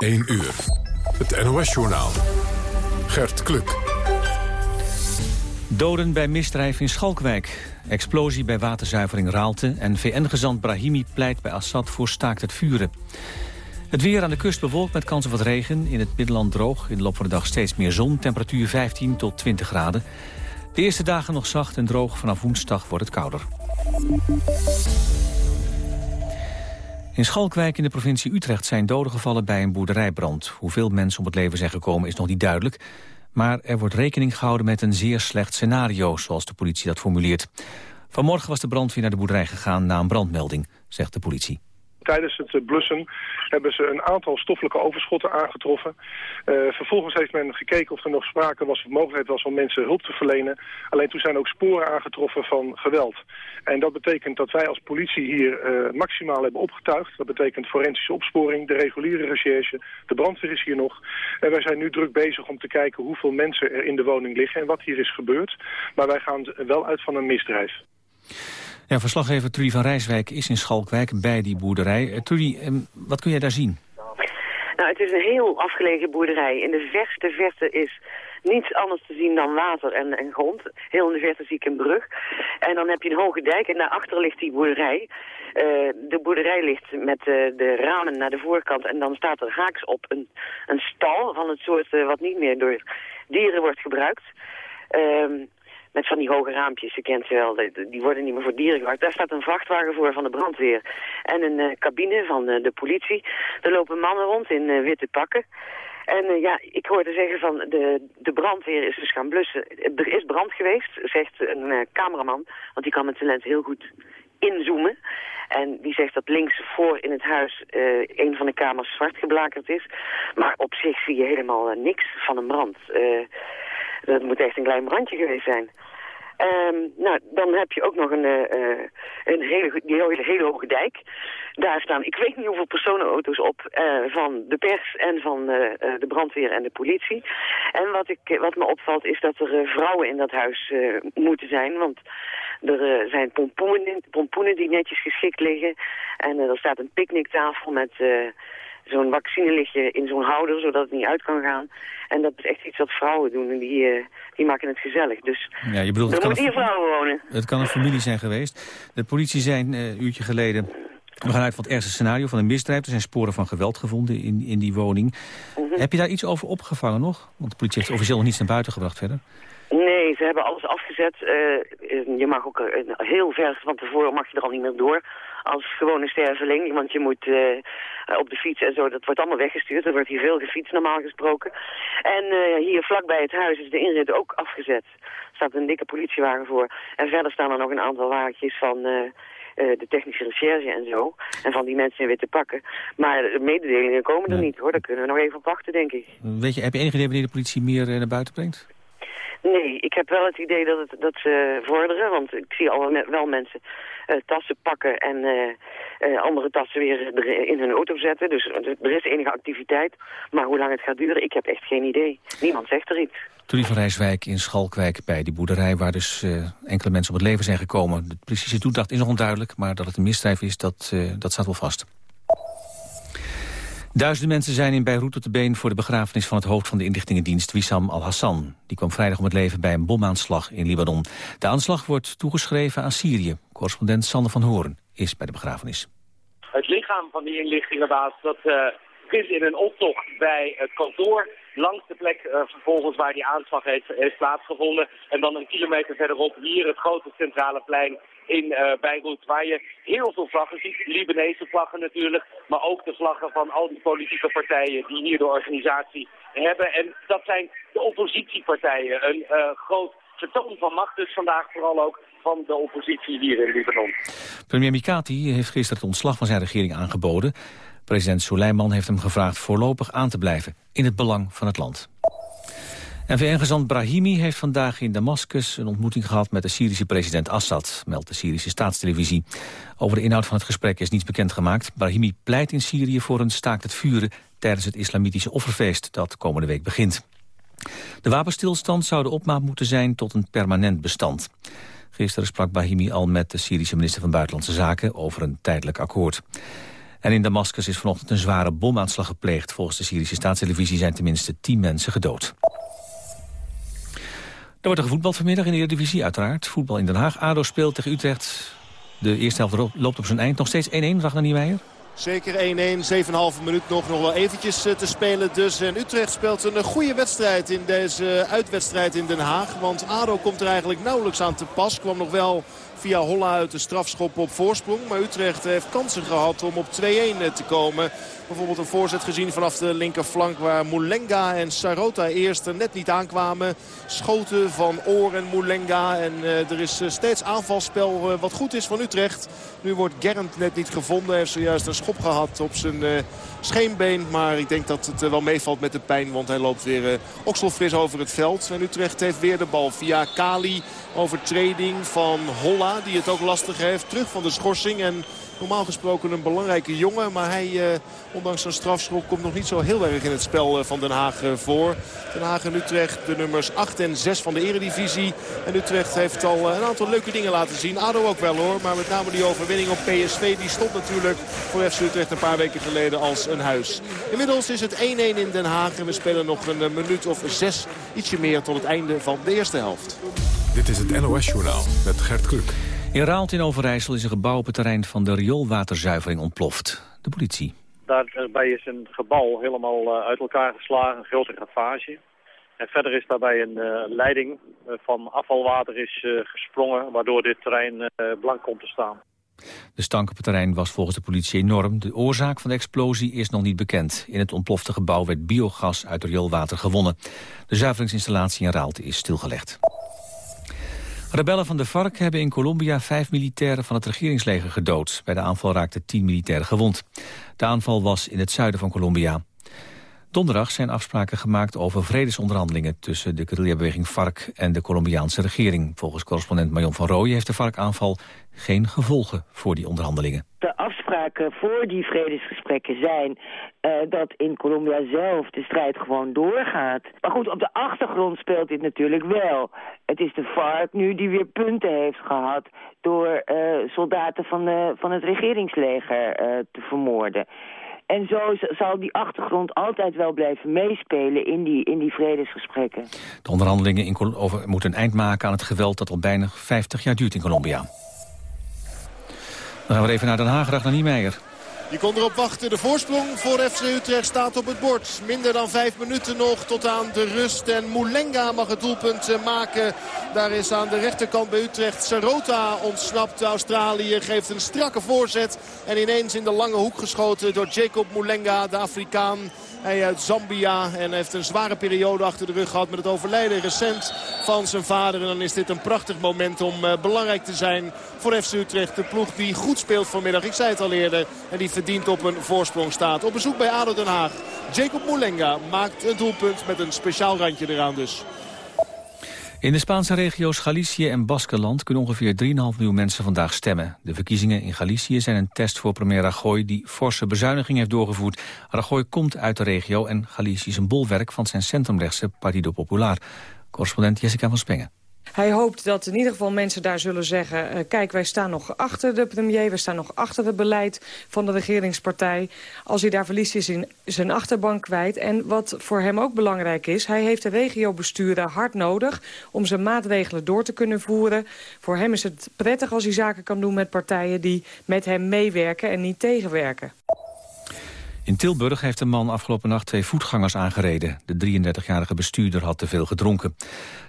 1 uur. Het NOS-journaal. Gert Kluk. Doden bij misdrijf in Schalkwijk. Explosie bij waterzuivering Raalte. En VN-gezant Brahimi pleit bij Assad voor staakt het vuren. Het weer aan de kust bewolkt met kans op wat regen. In het binnenland droog. In de loop van de dag steeds meer zon. Temperatuur 15 tot 20 graden. De eerste dagen nog zacht en droog. Vanaf woensdag wordt het kouder. In Schalkwijk in de provincie Utrecht zijn doden gevallen bij een boerderijbrand. Hoeveel mensen om het leven zijn gekomen is nog niet duidelijk. Maar er wordt rekening gehouden met een zeer slecht scenario, zoals de politie dat formuleert. Vanmorgen was de brandweer naar de boerderij gegaan na een brandmelding, zegt de politie. Tijdens het eh, blussen hebben ze een aantal stoffelijke overschotten aangetroffen. Uh, vervolgens heeft men gekeken of er nog sprake was of mogelijkheid was om mensen hulp te verlenen. Alleen toen zijn ook sporen aangetroffen van geweld. En dat betekent dat wij als politie hier uh, maximaal hebben opgetuigd. Dat betekent forensische opsporing, de reguliere recherche, de brandweer is hier nog. En wij zijn nu druk bezig om te kijken hoeveel mensen er in de woning liggen en wat hier is gebeurd. Maar wij gaan wel uit van een misdrijf. Ja, verslaggever Trudy van Rijswijk is in Schalkwijk bij die boerderij. Uh, Trudy, uh, wat kun jij daar zien? Nou, het is een heel afgelegen boerderij. In de verste verte is niets anders te zien dan water en, en grond. Heel in de verte zie ik een brug. En dan heb je een hoge dijk en daarachter ligt die boerderij. Uh, de boerderij ligt met uh, de ramen naar de voorkant en dan staat er haaks op een, een stal van het soort wat niet meer door dieren wordt gebruikt. Met van die hoge raampjes, je kent ze wel, die worden niet meer voor dieren gemaakt. Daar staat een vrachtwagen voor van de brandweer en een uh, cabine van uh, de politie. Er lopen mannen rond in uh, witte pakken. En uh, ja, ik hoorde zeggen van de, de brandweer is dus gaan blussen. Er is brand geweest, zegt een uh, cameraman, want die kan met zijn lens heel goed inzoomen. En die zegt dat links voor in het huis uh, een van de kamers zwart geblakerd is. Maar op zich zie je helemaal niks van een brand. Dat moet echt een klein brandje geweest zijn. Um, nou, dan heb je ook nog een, uh, een hele, hele, hele hoge dijk. Daar staan, ik weet niet hoeveel personenauto's op, uh, van de pers en van de brandweer en de politie. En wat, ik, wat me opvalt is dat er vrouwen in dat huis moeten zijn, want er zijn pompoenen, pompoenen die netjes geschikt liggen. En er staat een picknicktafel met zo'n vaccine ligt je in zo'n houder, zodat het niet uit kan gaan. En dat is echt iets wat vrouwen doen en die, uh, die maken het gezellig. Dus ja, je bedoelt, er moeten hier vrouwen wonen. Het kan een familie zijn geweest. De politie zei een uh, uurtje geleden... We gaan uit van het ergste scenario van een misdrijf. Er zijn sporen van geweld gevonden in, in die woning. Mm -hmm. Heb je daar iets over opgevangen nog? Want de politie heeft officieel nog niets naar buiten gebracht verder. Nee, ze hebben alles afgezet. Uh, je mag ook heel ver van tevoren mag je er al niet meer door als gewone sterveling. Want je moet uh, op de fiets en zo, dat wordt allemaal weggestuurd. Er wordt hier veel gefietst normaal gesproken. En uh, hier vlakbij het huis is de inrit ook afgezet. Er staat een dikke politiewagen voor. En verder staan er nog een aantal wagentjes van... Uh, de technische recherche en zo. En van die mensen in witte pakken. Maar de mededelingen komen er niet hoor. Daar kunnen we nog even op wachten, denk ik. Weet je, heb je enig idee wanneer de politie meer naar buiten brengt? Nee, ik heb wel het idee dat, het, dat ze vorderen, want ik zie al wel mensen uh, tassen pakken en uh, uh, andere tassen weer in hun auto zetten. Dus er is enige activiteit, maar hoe lang het gaat duren, ik heb echt geen idee. Niemand zegt er iets. Trudy van Rijswijk in Schalkwijk bij die boerderij waar dus enkele mensen op het leven zijn gekomen. De precieze toedacht is nog onduidelijk, maar dat het een misdrijf is, dat, dat staat wel vast. Duizenden mensen zijn in Beirut op de been voor de begrafenis van het hoofd van de inlichtingendienst Wissam al-Hassan. Die kwam vrijdag om het leven bij een bomaanslag in Libanon. De aanslag wordt toegeschreven aan Syrië. Correspondent Sander van Horen is bij de begrafenis. Het lichaam van die inlichtingenbaas dat uh, vindt in een optocht bij het kantoor langs de plek uh, vervolgens waar die aanslag heeft plaatsgevonden. En dan een kilometer verderop hier het grote centrale plein in uh, Beirut, waar je heel veel vlaggen ziet. Libanese vlaggen natuurlijk, maar ook de vlaggen van al die politieke partijen die hier de organisatie hebben. En dat zijn de oppositiepartijen. Een uh, groot vertoon van macht dus vandaag vooral ook van de oppositie hier in Libanon. Premier Mikati heeft gisteren het ontslag van zijn regering aangeboden. President Soleiman heeft hem gevraagd voorlopig aan te blijven in het belang van het land. En VN-gezant Brahimi heeft vandaag in Damascus een ontmoeting gehad met de Syrische president Assad, meldt de Syrische staatstelevisie. Over de inhoud van het gesprek is niets bekendgemaakt. Brahimi pleit in Syrië voor een staakt het vuren tijdens het islamitische offerfeest dat komende week begint. De wapenstilstand zou de opmaat moeten zijn tot een permanent bestand. Gisteren sprak Brahimi al met de Syrische minister van Buitenlandse Zaken over een tijdelijk akkoord. En in Damascus is vanochtend een zware bomaanslag gepleegd. Volgens de Syrische staatstelevisie zijn tenminste tien mensen gedood. Wordt er gevoetbald vanmiddag in de Eredivisie, uiteraard. Voetbal in Den Haag. ADO speelt tegen Utrecht. De eerste helft loopt op zijn eind. Nog steeds 1-1, Ragnar Niemeyer. Zeker 1-1, 7,5 minuut nog, nog wel eventjes eh, te spelen dus. En Utrecht speelt een goede wedstrijd in deze uitwedstrijd in Den Haag. Want ADO komt er eigenlijk nauwelijks aan te pas. Kwam nog wel via Holla uit de strafschop op voorsprong. Maar Utrecht heeft kansen gehad om op 2-1 te komen. Bijvoorbeeld een voorzet gezien vanaf de linkerflank waar Moulenga en Sarota eerst er net niet aankwamen. Schoten van Oor en Moulenga. En uh, er is uh, steeds aanvalspel wat goed is van Utrecht. Nu wordt Gernd net niet gevonden. Hij heeft zojuist een schop gehad op zijn scheenbeen. Maar ik denk dat het wel meevalt met de pijn. Want hij loopt weer okselfris over het veld. En Utrecht heeft weer de bal via Kali. Overtreding van Holla die het ook lastig heeft. Terug van de schorsing en normaal gesproken een belangrijke jongen. Maar hij, eh, ondanks zijn strafschop, komt nog niet zo heel erg in het spel eh, van Den Haag eh, voor. Den Haag en Utrecht, de nummers 8 en 6 van de eredivisie. En Utrecht heeft al een aantal leuke dingen laten zien. ADO ook wel hoor, maar met name die overwinning op PSV... die stond natuurlijk voor FC Utrecht een paar weken geleden als een huis. Inmiddels is het 1-1 in Den Haag en we spelen nog een minuut of zes, ietsje meer tot het einde van de eerste helft. Dit is het NOS-journaal met Gert Kluk. In Raalt in Overijssel is een gebouw op het terrein van de rioolwaterzuivering ontploft. De politie. Daarbij is een gebouw helemaal eh, uit elkaar geslagen, een grote gravage. En verder is daarbij een uh, leiding eh, van afvalwater is, uh, gesprongen, waardoor dit terrein blank komt te staan. De stank op het terrein was volgens de politie enorm. De oorzaak van de explosie is nog niet bekend. In het ontplofte gebouw werd biogas uit rioolwater gewonnen. De zuiveringsinstallatie in Raalte is stilgelegd. Rebellen van de FARC hebben in Colombia vijf militairen van het regeringsleger gedood. Bij de aanval raakten tien militairen gewond. De aanval was in het zuiden van Colombia. Donderdag zijn afspraken gemaakt over vredesonderhandelingen... tussen de guerrillabeweging FARC en de Colombiaanse regering. Volgens correspondent Marion van Rooij heeft de FARC-aanval geen gevolgen voor die onderhandelingen. De afspraken voor die vredesgesprekken zijn uh, dat in Colombia zelf de strijd gewoon doorgaat. Maar goed, op de achtergrond speelt dit natuurlijk wel. Het is de FARC nu die weer punten heeft gehad door uh, soldaten van, de, van het regeringsleger uh, te vermoorden. En zo zal die achtergrond altijd wel blijven meespelen in die, in die vredesgesprekken. De onderhandelingen in over, moeten een eind maken aan het geweld dat al bijna 50 jaar duurt in Colombia. Dan gaan we even naar Den Haag, naar Niemeyer. Je kon erop wachten. De voorsprong voor FC Utrecht staat op het bord. Minder dan vijf minuten nog tot aan de rust. En Moulenga mag het doelpunt eh, maken. Daar is aan de rechterkant bij Utrecht Sarota ontsnapt. Australië geeft een strakke voorzet. En ineens in de lange hoek geschoten door Jacob Moulenga, de Afrikaan. Hij uit Zambia en heeft een zware periode achter de rug gehad met het overlijden recent van zijn vader. En dan is dit een prachtig moment om uh, belangrijk te zijn voor FC Utrecht. De ploeg die goed speelt vanmiddag, ik zei het al eerder. En die verdient op een voorsprong staat. Op bezoek bij ADO Den Haag. Jacob Moulenga maakt een doelpunt met een speciaal randje eraan dus. In de Spaanse regio's Galicië en Baskeland kunnen ongeveer 3,5 miljoen mensen vandaag stemmen. De verkiezingen in Galicië zijn een test voor premier Rajoy die forse bezuiniging heeft doorgevoerd. Rajoy komt uit de regio en Galicië is een bolwerk van zijn centrumrechtse Partido Popular. Correspondent Jessica van Spengen. Hij hoopt dat in ieder geval mensen daar zullen zeggen... Uh, kijk, wij staan nog achter de premier, we staan nog achter het beleid van de regeringspartij. Als hij daar verliest, is hij zijn achterbank kwijt. En wat voor hem ook belangrijk is, hij heeft de regiobesturen hard nodig... om zijn maatregelen door te kunnen voeren. Voor hem is het prettig als hij zaken kan doen met partijen die met hem meewerken en niet tegenwerken. In Tilburg heeft een man afgelopen nacht twee voetgangers aangereden. De 33-jarige bestuurder had te veel gedronken.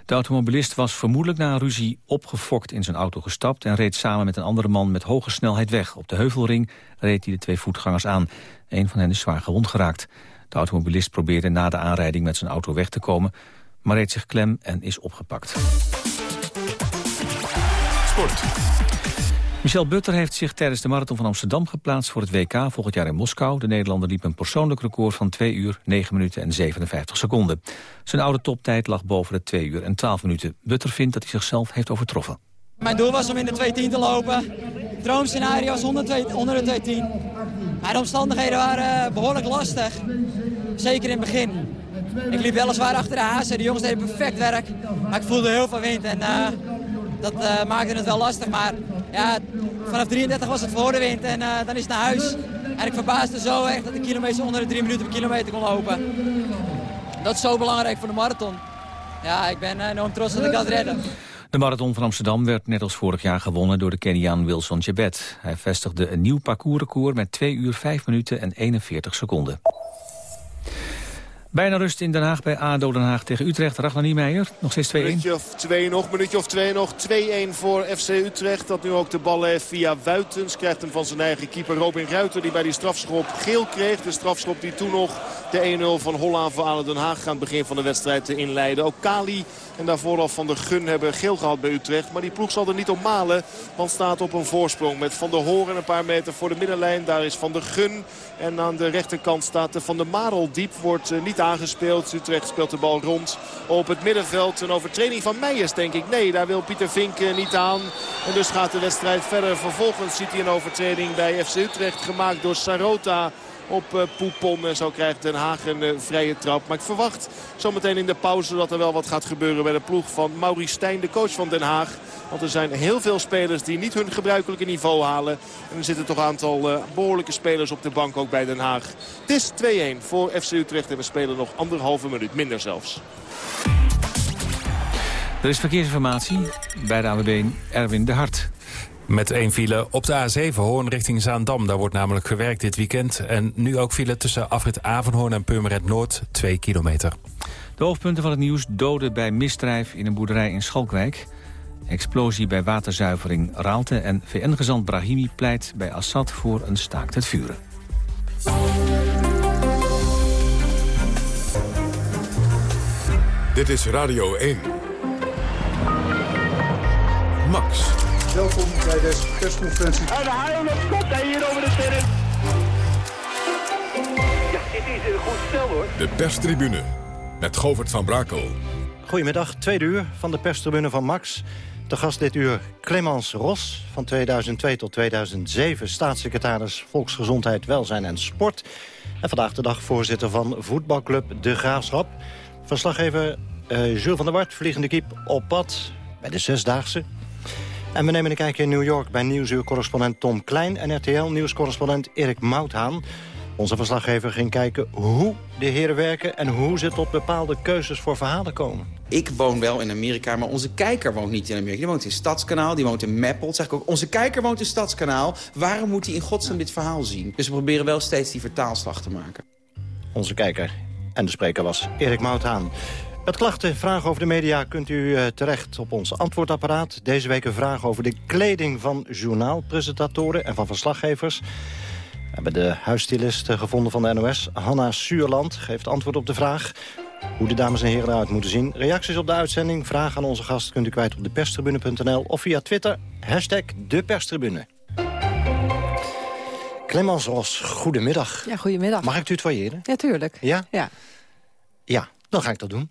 De automobilist was vermoedelijk na een ruzie opgefokt in zijn auto gestapt... en reed samen met een andere man met hoge snelheid weg. Op de Heuvelring reed hij de twee voetgangers aan. Een van hen is zwaar gewond geraakt. De automobilist probeerde na de aanrijding met zijn auto weg te komen... maar reed zich klem en is opgepakt. Sport. Michel Butter heeft zich tijdens de Marathon van Amsterdam geplaatst voor het WK volgend jaar in Moskou. De Nederlander liep een persoonlijk record van 2 uur, 9 minuten en 57 seconden. Zijn oude toptijd lag boven de 2 uur en 12 minuten. Butter vindt dat hij zichzelf heeft overtroffen. Mijn doel was om in de 2.10 te lopen. Droomscenario was onder, de 2.10. Maar de omstandigheden waren eh, behoorlijk lastig. Zeker in het begin. Ik liep weliswaar achter de hazen. De jongens deden perfect werk. Maar ik voelde heel veel wind. En uh, dat uh, maakte het wel lastig. Maar ja, vanaf 33 was het voor de wind en uh, dan is het naar huis. En ik verbaasde zo echt dat ik kilometers onder de drie minuten per kilometer kon lopen. Dat is zo belangrijk voor de marathon. Ja, ik ben enorm trots dat ik dat redde. De marathon van Amsterdam werd net als vorig jaar gewonnen door de Keniaan Wilson Jebet. Hij vestigde een nieuw parcoursrecord met 2 uur 5 minuten en 41 seconden. Bijna rust in Den Haag bij ADO Den Haag tegen Utrecht. Ragnar Niemeyer, nog steeds 2-1. Minuutje of twee nog, minuutje of twee nog. 2-1 voor FC Utrecht. Dat nu ook de bal heeft via Wuitens. Krijgt hem van zijn eigen keeper Robin Ruiter. Die bij die strafschop geel kreeg. De strafschop die toen nog de 1-0 van Holland voor ADO Den Haag aan het begin van de wedstrijd te inleiden. Ook Kali en daarvoor al Van der Gun hebben geel gehad bij Utrecht. Maar die ploeg zal er niet op malen. Want staat op een voorsprong met Van der Hoorn een paar meter voor de middenlijn. Daar is Van der Gun. En aan de rechterkant staat Van der Marel diep. Wordt eh, niet aangespeeld. Utrecht speelt de bal rond op het middenveld. Een overtreding van Meijers denk ik. Nee, daar wil Pieter Vink eh, niet aan. En dus gaat de wedstrijd verder. Vervolgens ziet hij een overtreding bij FC Utrecht gemaakt door Sarota op uh, Poupon. En zo krijgt Den Haag een uh, vrije trap. Maar ik verwacht zometeen in de pauze dat er wel wat gaat gebeuren bij de ploeg van Maurice Stijn, de coach van Den Haag. Want er zijn heel veel spelers die niet hun gebruikelijke niveau halen. En er zitten toch een aantal uh, behoorlijke spelers op de bank ook bij Den Haag. Het is 2-1 voor FC Utrecht en we spelen nog anderhalve minuut, minder zelfs. Er is verkeersinformatie bij de AWB Erwin de Hart. Met één file op de A7 Hoorn richting Zaandam. Daar wordt namelijk gewerkt dit weekend. En nu ook file tussen afrit Avenhoorn en Purmerend Noord, 2 kilometer. De hoofdpunten van het nieuws doden bij misdrijf in een boerderij in Schalkwijk. Explosie bij waterzuivering Raalte. En VN-gezant Brahimi pleit bij Assad voor een staakt het vuren. Dit is Radio 1. Max. Welkom bij deze persconferentie. En de haal op kop hier over de terrein. Ja, dit is een goed stel hoor. De perstribune met Govert van Brakel. Goedemiddag, tweede uur van de perstribune van Max. De gast dit uur Clemens Ros, van 2002 tot 2007... staatssecretaris Volksgezondheid, Welzijn en Sport. En vandaag de dag voorzitter van voetbalclub De Graafschap. Verslaggever uh, Jules van der Wart, vliegende kiep op pad bij de Zesdaagse. En we nemen een kijkje in New York bij Nieuwsuur-correspondent Tom Klein... en RTL-nieuwscorrespondent Erik Mouthaan. Onze verslaggever ging kijken hoe de heren werken... en hoe ze tot bepaalde keuzes voor verhalen komen. Ik woon wel in Amerika, maar onze kijker woont niet in Amerika. Die woont in Stadskanaal, die woont in Meppel. Zeg ik ook, onze kijker woont in Stadskanaal. Waarom moet hij in godsnaam dit verhaal zien? Dus we proberen wel steeds die vertaalslag te maken. Onze kijker en de spreker was Erik Mouthaan. Met klachten, vragen over de media kunt u uh, terecht op ons antwoordapparaat. Deze week een vraag over de kleding van journaalpresentatoren en van verslaggevers. We hebben de huisstylist gevonden van de NOS, Hanna Suurland, geeft antwoord op de vraag hoe de dames en heren eruit moeten zien. Reacties op de uitzending, vragen aan onze gast kunt u kwijt op deperstribune.nl of via Twitter, hashtag deperstribune. Clemens Ros, goedemiddag. Ja, goedemiddag. Mag ik u tutoyeren? Ja, tuurlijk. Ja? Ja. Ja, dan ga ik dat doen.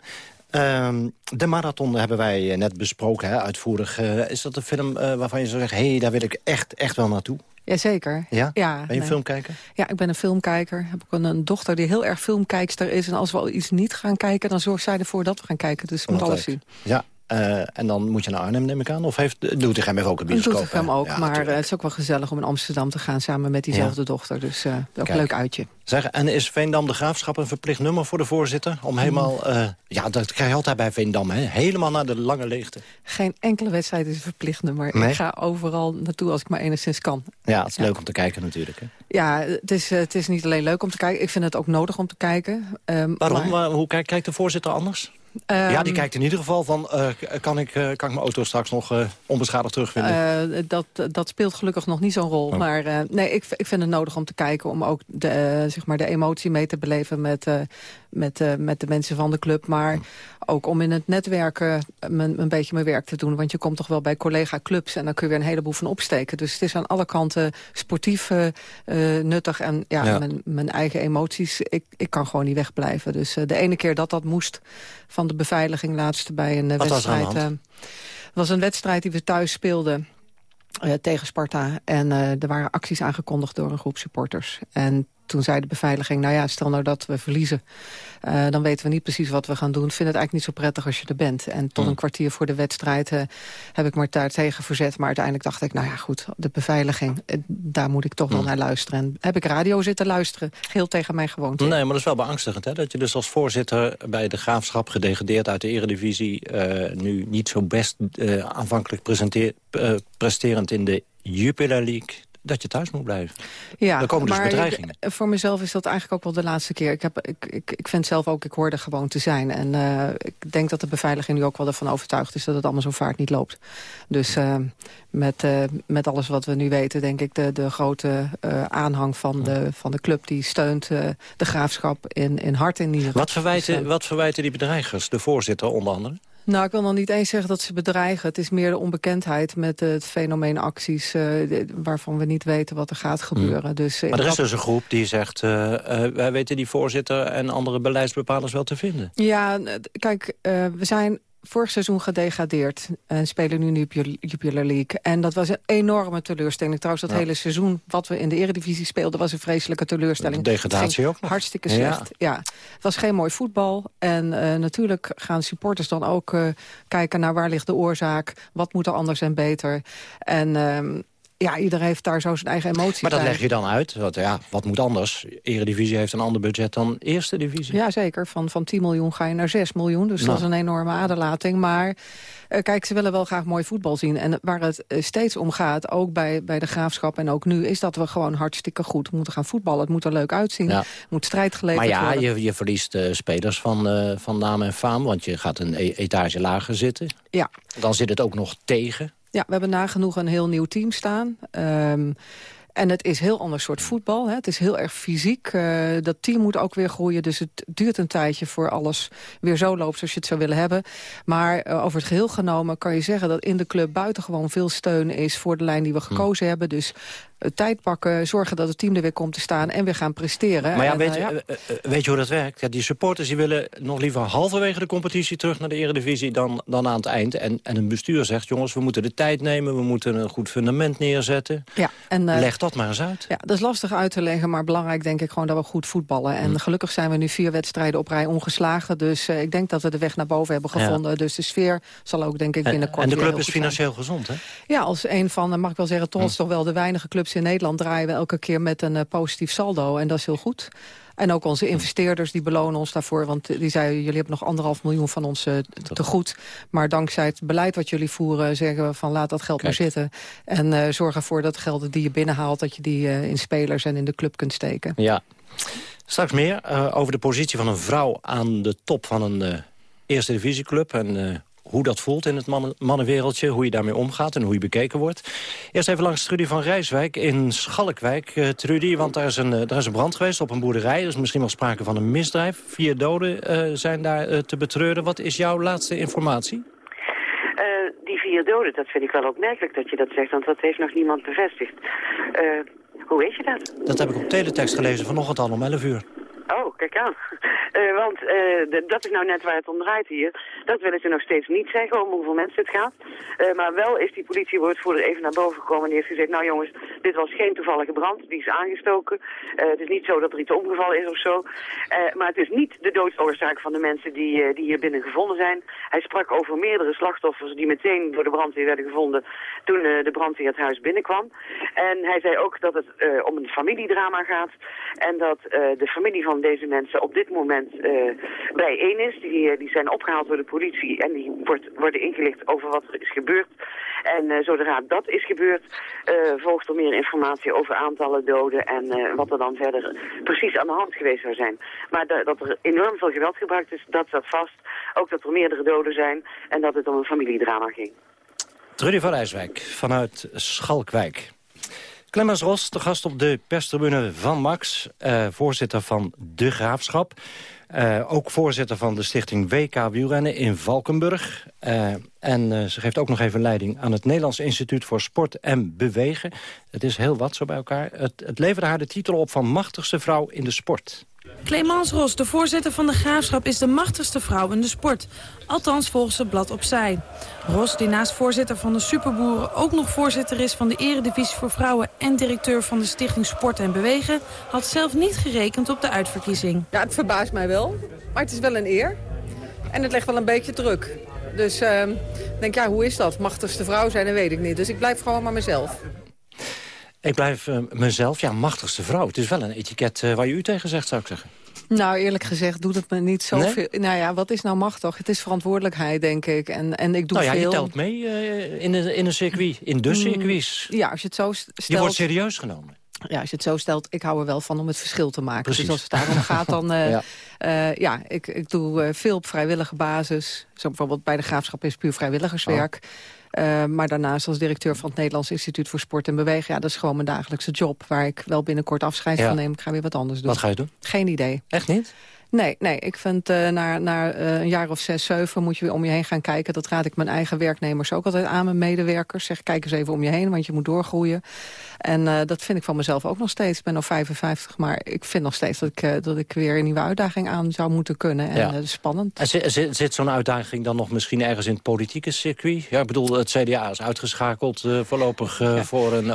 Uh, de marathon hebben wij net besproken, hè, uitvoerig. Uh, is dat een film uh, waarvan je zou zeggen... hé, hey, daar wil ik echt, echt wel naartoe? Jazeker. Ja? ja ben je een nee. filmkijker? Ja, ik ben een filmkijker. Ik heb ook een, een, dochter die heel erg filmkijkster is. En als we al iets niet gaan kijken, dan zorgt zij ervoor dat we gaan kijken. Dus ik moet alles zien. Ja, uh, en dan moet je naar Arnhem, neem ik aan? Of heeft Doetinchem heeft ook een bioscoop? Doetinchem ook, ja, maar uh, het is ook wel gezellig om in Amsterdam te gaan... samen met diezelfde ja. dochter, dus uh, ook een leuk uitje. Zeg, en is Veendam de Graafschap een verplicht nummer voor de voorzitter? Om helemaal, mm. ja, dat krijg je altijd bij Veendam, hè? helemaal naar de lange leegte. Geen enkele wedstrijd is een verplicht nummer. Nee? Ik ga overal naartoe als ik maar enigszins kan. Ja, het is ja. leuk om te kijken natuurlijk. Hè? Ja, het is, het is niet alleen leuk om te kijken. Ik vind het ook nodig om te kijken. Um, Waarom? Maar... Hoe kijkt, kijkt de voorzitter anders? Ja, die kijkt in ieder geval van, uh, kan, ik, uh, kan ik mijn auto straks nog uh, onbeschadigd terugvinden? Dat, dat speelt gelukkig nog niet zo'n rol. Oh. Maar nee, ik, ik vind het nodig om te kijken om ook de, zeg maar de emotie mee te beleven met, met, met de mensen van de club. Maar ook om in het netwerken een, een beetje mijn werk te doen. Want je komt toch wel bij collega-clubs en dan kun je weer een heleboel van opsteken. Dus het is aan alle kanten sportief nuttig. En ja, ja. Mijn, mijn, eigen emoties, ik, ik kan gewoon niet wegblijven. Dus de ene keer dat dat moest van de beveiliging laatst bij een Wat wedstrijd. Het uh, was een wedstrijd die we thuis speelden. Uh, tegen Sparta. En uh, er waren acties aangekondigd door een groep supporters. En toen zei de beveiliging... nou ja, stel nou dat we verliezen... Uh, dan weten we niet precies wat we gaan doen. Ik vind het eigenlijk niet zo prettig als je er bent. En tot een kwartier voor de wedstrijd uh, heb ik me daar tegen verzet. Maar uiteindelijk dacht ik, nou ja goed, de beveiliging... daar moet ik toch wel naar luisteren. En heb ik radio zitten luisteren, geheel tegen mijn gewoonte. Nee, maar dat is wel beangstigend, hè? Dat je dus als voorzitter bij de Graafschap... gedegradeerd uit de eredivisie... nu niet zo best aanvankelijk presterend in de Jupiler League dat je thuis moet blijven. Ja, Dan komen dus maar bedreigingen. Ik, voor mezelf is dat eigenlijk ook wel de laatste keer. Ik, heb, ik, ik, ik vind zelf ook, ik hoorde gewoon te zijn. En uh, ik denk dat de beveiliging nu ook wel ervan overtuigd is... dat het allemaal zo vaart niet loopt. Dus uh, met, uh, met alles wat we nu weten... denk ik de, de grote aanhang van de, van de club... die steunt de graafschap in, in hart in ieder geval. Wat verwijten, Dus, wat verwijten die bedreigers, de voorzitter onder andere? Nou, ik wil nog niet eens zeggen dat ze bedreigen. Het is meer de onbekendheid met het fenomeen acties... Uh, waarvan we niet weten wat er gaat gebeuren. Dus, uh, maar er is dus een groep die zegt... Uh, wij weten die voorzitter en andere beleidsbepalers wel te vinden. Ja, kijk, we zijn vorig seizoen gedegradeerd en spelen nu in de Jupiler League. En dat was een enorme teleurstelling. Trouwens, dat ja. hele seizoen wat we in de eredivisie speelden... was een vreselijke teleurstelling. De degradatie ook nog. Hartstikke slecht, ja. ja. Het was geen mooi voetbal. En uh, natuurlijk gaan supporters dan ook uh, kijken naar waar ligt de oorzaak. Wat moet er anders en beter. En... Uh, ja, iedereen heeft daar zo zijn eigen emotie Maar dat bij. leg je dan uit. Want ja, wat moet anders? Eredivisie heeft een ander budget dan Eerste Divisie. Ja, zeker. Van, van 10 miljoen ga je naar 6 miljoen. Dus Nou. dat is een enorme aderlating. Maar uh, kijk, ze willen wel graag mooi voetbal zien. En waar het uh, steeds om gaat, ook bij, bij de Graafschap en ook nu... is dat we gewoon hartstikke goed moeten gaan voetballen. Het moet er leuk uitzien. Ja. Moet strijd geleverd Maar ja, worden. je, je verliest uh, spelers van, van naam en faam. Want je gaat een e etage lager zitten. Ja. Dan zit het ook nog tegen. Ja, we hebben nagenoeg een heel nieuw team staan. Um, en het is heel ander soort voetbal. Hè. Het is heel erg fysiek. Uh, dat team moet ook weer groeien. Dus het duurt een tijdje voor alles weer zo loopt zoals je het zou willen hebben. Maar uh, over het geheel genomen kan je zeggen dat in de club buitengewoon veel steun is voor de lijn die we gekozen hm. hebben. Dus uh, tijd pakken, zorgen dat het team er weer komt te staan en weer gaan presteren. Maar ja, en, weet, ja. weet je hoe dat werkt? Ja, die supporters die willen nog liever halverwege de competitie terug naar de eredivisie dan, dan aan het eind. En, en een bestuur zegt, jongens, we moeten de tijd nemen, we moeten een goed fundament neerzetten. Ja, en, Leg dat maar eens uit. Ja, dat is lastig uit te leggen, maar belangrijk denk ik gewoon dat we goed voetballen. En hm. gelukkig zijn we nu vier wedstrijden op rij ongeslagen. Dus uh, ik denk dat we de weg naar boven hebben gevonden. Ja. Dus de sfeer zal ook denk ik binnenkort En de club is financieel zijn. gezond, hè? Ja, als een van, mag ik wel zeggen, toch, hm. toch wel de weinige clubs in Nederland draaien we elke keer met een uh, positief saldo. En dat is heel goed. En ook onze investeerders die belonen ons daarvoor. Want die zeiden, jullie hebben nog anderhalf miljoen van ons uh, te goed. Maar dankzij het beleid wat jullie voeren... zeggen we van laat dat geld Kijk. maar zitten. En uh, zorg ervoor dat de gelden die je binnenhaalt... dat je die uh, in spelers en in de club kunt steken. Ja. Straks meer over de positie van een vrouw aan de top van een eerste divisieclub... en hoe dat voelt in het mannen, mannenwereldje, hoe je daarmee omgaat en hoe je bekeken wordt. Eerst even langs Trudy van Rijswijk in Schalkwijk. Uh, Trudy, want daar is, een, daar is een brand geweest op een boerderij. Er is misschien wel sprake van een misdrijf. Vier doden uh, zijn daar te betreuren. Wat is jouw laatste informatie? die vier doden, dat vind ik wel opmerkelijk dat je dat zegt, want dat heeft nog niemand bevestigd. hoe weet je dat? Dat heb ik op teletext gelezen vanochtend al om 11 uur. Oh, kijk aan. Uh, want de, dat is nou net waar het om draait hier. Dat willen ze nog steeds niet zeggen om hoeveel mensen het gaat. Uh, maar wel is die politiewoordvoerder even naar boven gekomen en die heeft gezegd... nou jongens, dit was geen toevallige brand, die is aangestoken. het is niet zo dat er iets omgevallen is of zo. maar het is niet de doodsoorzaak van de mensen die, die hier binnen gevonden zijn. Hij sprak over meerdere slachtoffers die meteen door de brandweer werden gevonden... toen de brandweer het huis binnenkwam. En hij zei ook dat het om een familiedrama gaat... en dat de familie van deze mensen op dit moment uh, bijeen is. Die, die zijn opgehaald door de politie en die wordt, worden ingelicht over wat er is gebeurd. En uh, zodra dat is gebeurd, volgt er meer informatie over aantallen doden en wat er dan verder precies aan de hand geweest zou zijn. Maar dat er enorm veel geweld gebruikt is, dat staat vast. Ook dat er meerdere doden zijn en dat het om een familiedrama ging. Trudy van Rijswijk vanuit Schalkwijk. Clemens Ros, de gast op de perstribune van Max, uh, voorzitter van De Graafschap. Uh, ook voorzitter van de stichting WK Wielrennen in Valkenburg. Uh, en uh, ze geeft ook nog even leiding aan het Nederlands Instituut voor Sport en Bewegen. Het is heel wat zo bij elkaar. Het, het leverde haar de titel op van machtigste vrouw in de sport. Clemence Ros, de voorzitter van de Graafschap, is de machtigste vrouw in de sport. Althans volgens het blad Opzij. Ros, die naast voorzitter van de Superboeren ook nog voorzitter is van de Eredivisie voor Vrouwen en directeur van de Stichting Sport en Bewegen, had zelf niet gerekend op de uitverkiezing. Ja, het verbaast mij wel, maar het is wel een eer. En het legt wel een beetje druk. Dus uh, denk, ja, hoe is dat? Machtigste vrouw zijn, dat weet ik niet. Dus ik blijf gewoon maar mezelf. Ik blijf uh, mezelf, ja, machtigste vrouw. Het is wel een etiket uh, waar je u tegen zegt, zou ik zeggen. Nou, eerlijk gezegd doet het me niet zoveel. Nee? Nou ja, wat is nou machtig? Het is verantwoordelijkheid, denk ik. En, en ik doe nou ja, veel... je telt mee uh, in, een, in een circuit, in de circuits. Ja, als je het zo stelt... Je wordt serieus genomen. Ja, als je het zo stelt, ik hou er wel van om het verschil te maken. Precies. Dus als het daarom gaat, dan... Uh, ja, uh, ja ik, ik doe veel op vrijwillige basis. Zo bijvoorbeeld bij de Graafschap is puur vrijwilligerswerk. Oh. Uh, maar daarnaast als directeur van het Nederlands Instituut voor Sport en Bewegen... ja, dat is gewoon mijn dagelijkse job, waar ik wel binnenkort afscheid ja. van neem. Ik ga weer wat anders doen. Wat ga je doen? Geen idee. Echt niet? Nee, nee, ik vind uh, na, na uh, een jaar of zes, zeven moet je weer om je heen gaan kijken. Dat raad ik mijn eigen werknemers ook altijd aan, mijn medewerkers. Zeg, kijk eens even om je heen, want je moet doorgroeien. En uh, dat vind ik van mezelf ook nog steeds. Ik ben al 55, maar ik vind nog steeds dat ik, dat ik weer een nieuwe uitdaging aan zou moeten kunnen. En ja. spannend. En zit, zit, zo'n uitdaging dan nog misschien ergens in het politieke circuit? Ja, ik bedoel, het CDA is uitgeschakeld voorlopig ja. voor een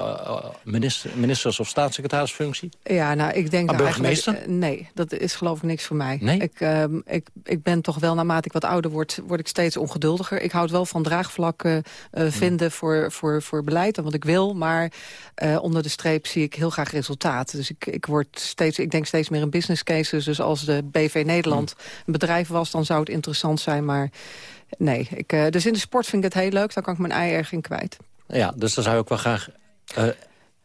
minister, ministers- of staatssecretarisfunctie. Ja, nou, ik denk... Maar burgemeester? nee, dat is geloof ik niks voor mij. Nee? Ik, uh, ik, ik ben toch wel, naarmate ik wat ouder word, word ik steeds ongeduldiger. Ik houd wel van draagvlakken uh, vinden voor, voor, voor beleid en wat ik wil. Maar uh, onder de streep zie ik heel graag resultaat. Dus ik, ik, word steeds, ik denk steeds meer in business cases. Dus als de BV Nederland een bedrijf was, dan zou het interessant zijn. Maar nee, ik, uh, dus in de sport vind ik het heel leuk. Dan kan ik mijn ei erg in kwijt. Ja, dus dan zou ik wel graag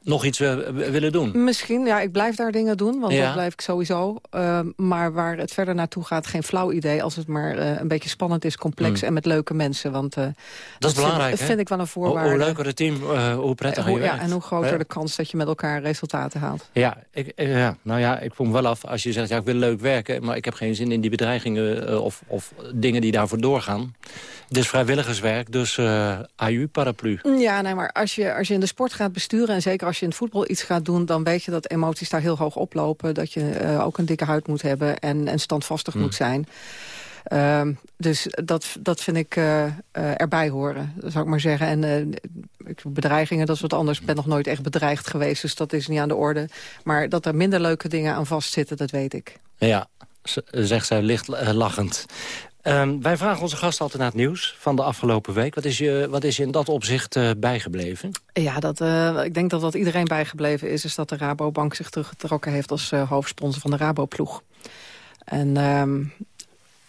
nog iets uh, willen doen? Misschien, ja, ik blijf daar dingen doen, want ja. dat blijf ik sowieso. Uh, maar waar het verder naartoe gaat, geen flauw idee... als het maar uh, een beetje spannend is, complex mm. en met leuke mensen. Want dat, dat is belangrijk, vind, vind ik wel een voorwaarde. Hoe, hoe leuker het team, hoe prettiger hoe, je Ja, en hoe groter de kans dat je met elkaar resultaten haalt. Ja, ik, ja, nou ja, ik me wel af als je zegt... ja, ik wil leuk werken, maar ik heb geen zin in die bedreigingen... of, of dingen die daarvoor doorgaan. Het is vrijwilligerswerk, dus AU-paraplu. Ja, nee, maar als je, als je in de sport gaat besturen... en zeker als je in het voetbal iets gaat doen... dan weet je dat emoties daar heel hoog oplopen. Dat je uh, ook een dikke huid moet hebben en, en standvastig mm. moet zijn. Uh, dus dat, dat vind ik uh, uh, erbij horen, zou ik maar zeggen. En bedreigingen, dat is wat anders. Ik ben nog nooit echt bedreigd geweest, dus dat is niet aan de orde. Maar dat er minder leuke dingen aan vastzitten, dat weet ik. Ja, zegt zij licht lachend. Um, wij vragen onze gast altijd naar het nieuws van de afgelopen week. Wat is je, wat is je in dat opzicht uh, bijgebleven? Ja, dat, uh, ik denk dat wat iedereen bijgebleven is... is dat de Rabobank zich teruggetrokken heeft als uh, hoofdsponsor van de Raboploeg. En um,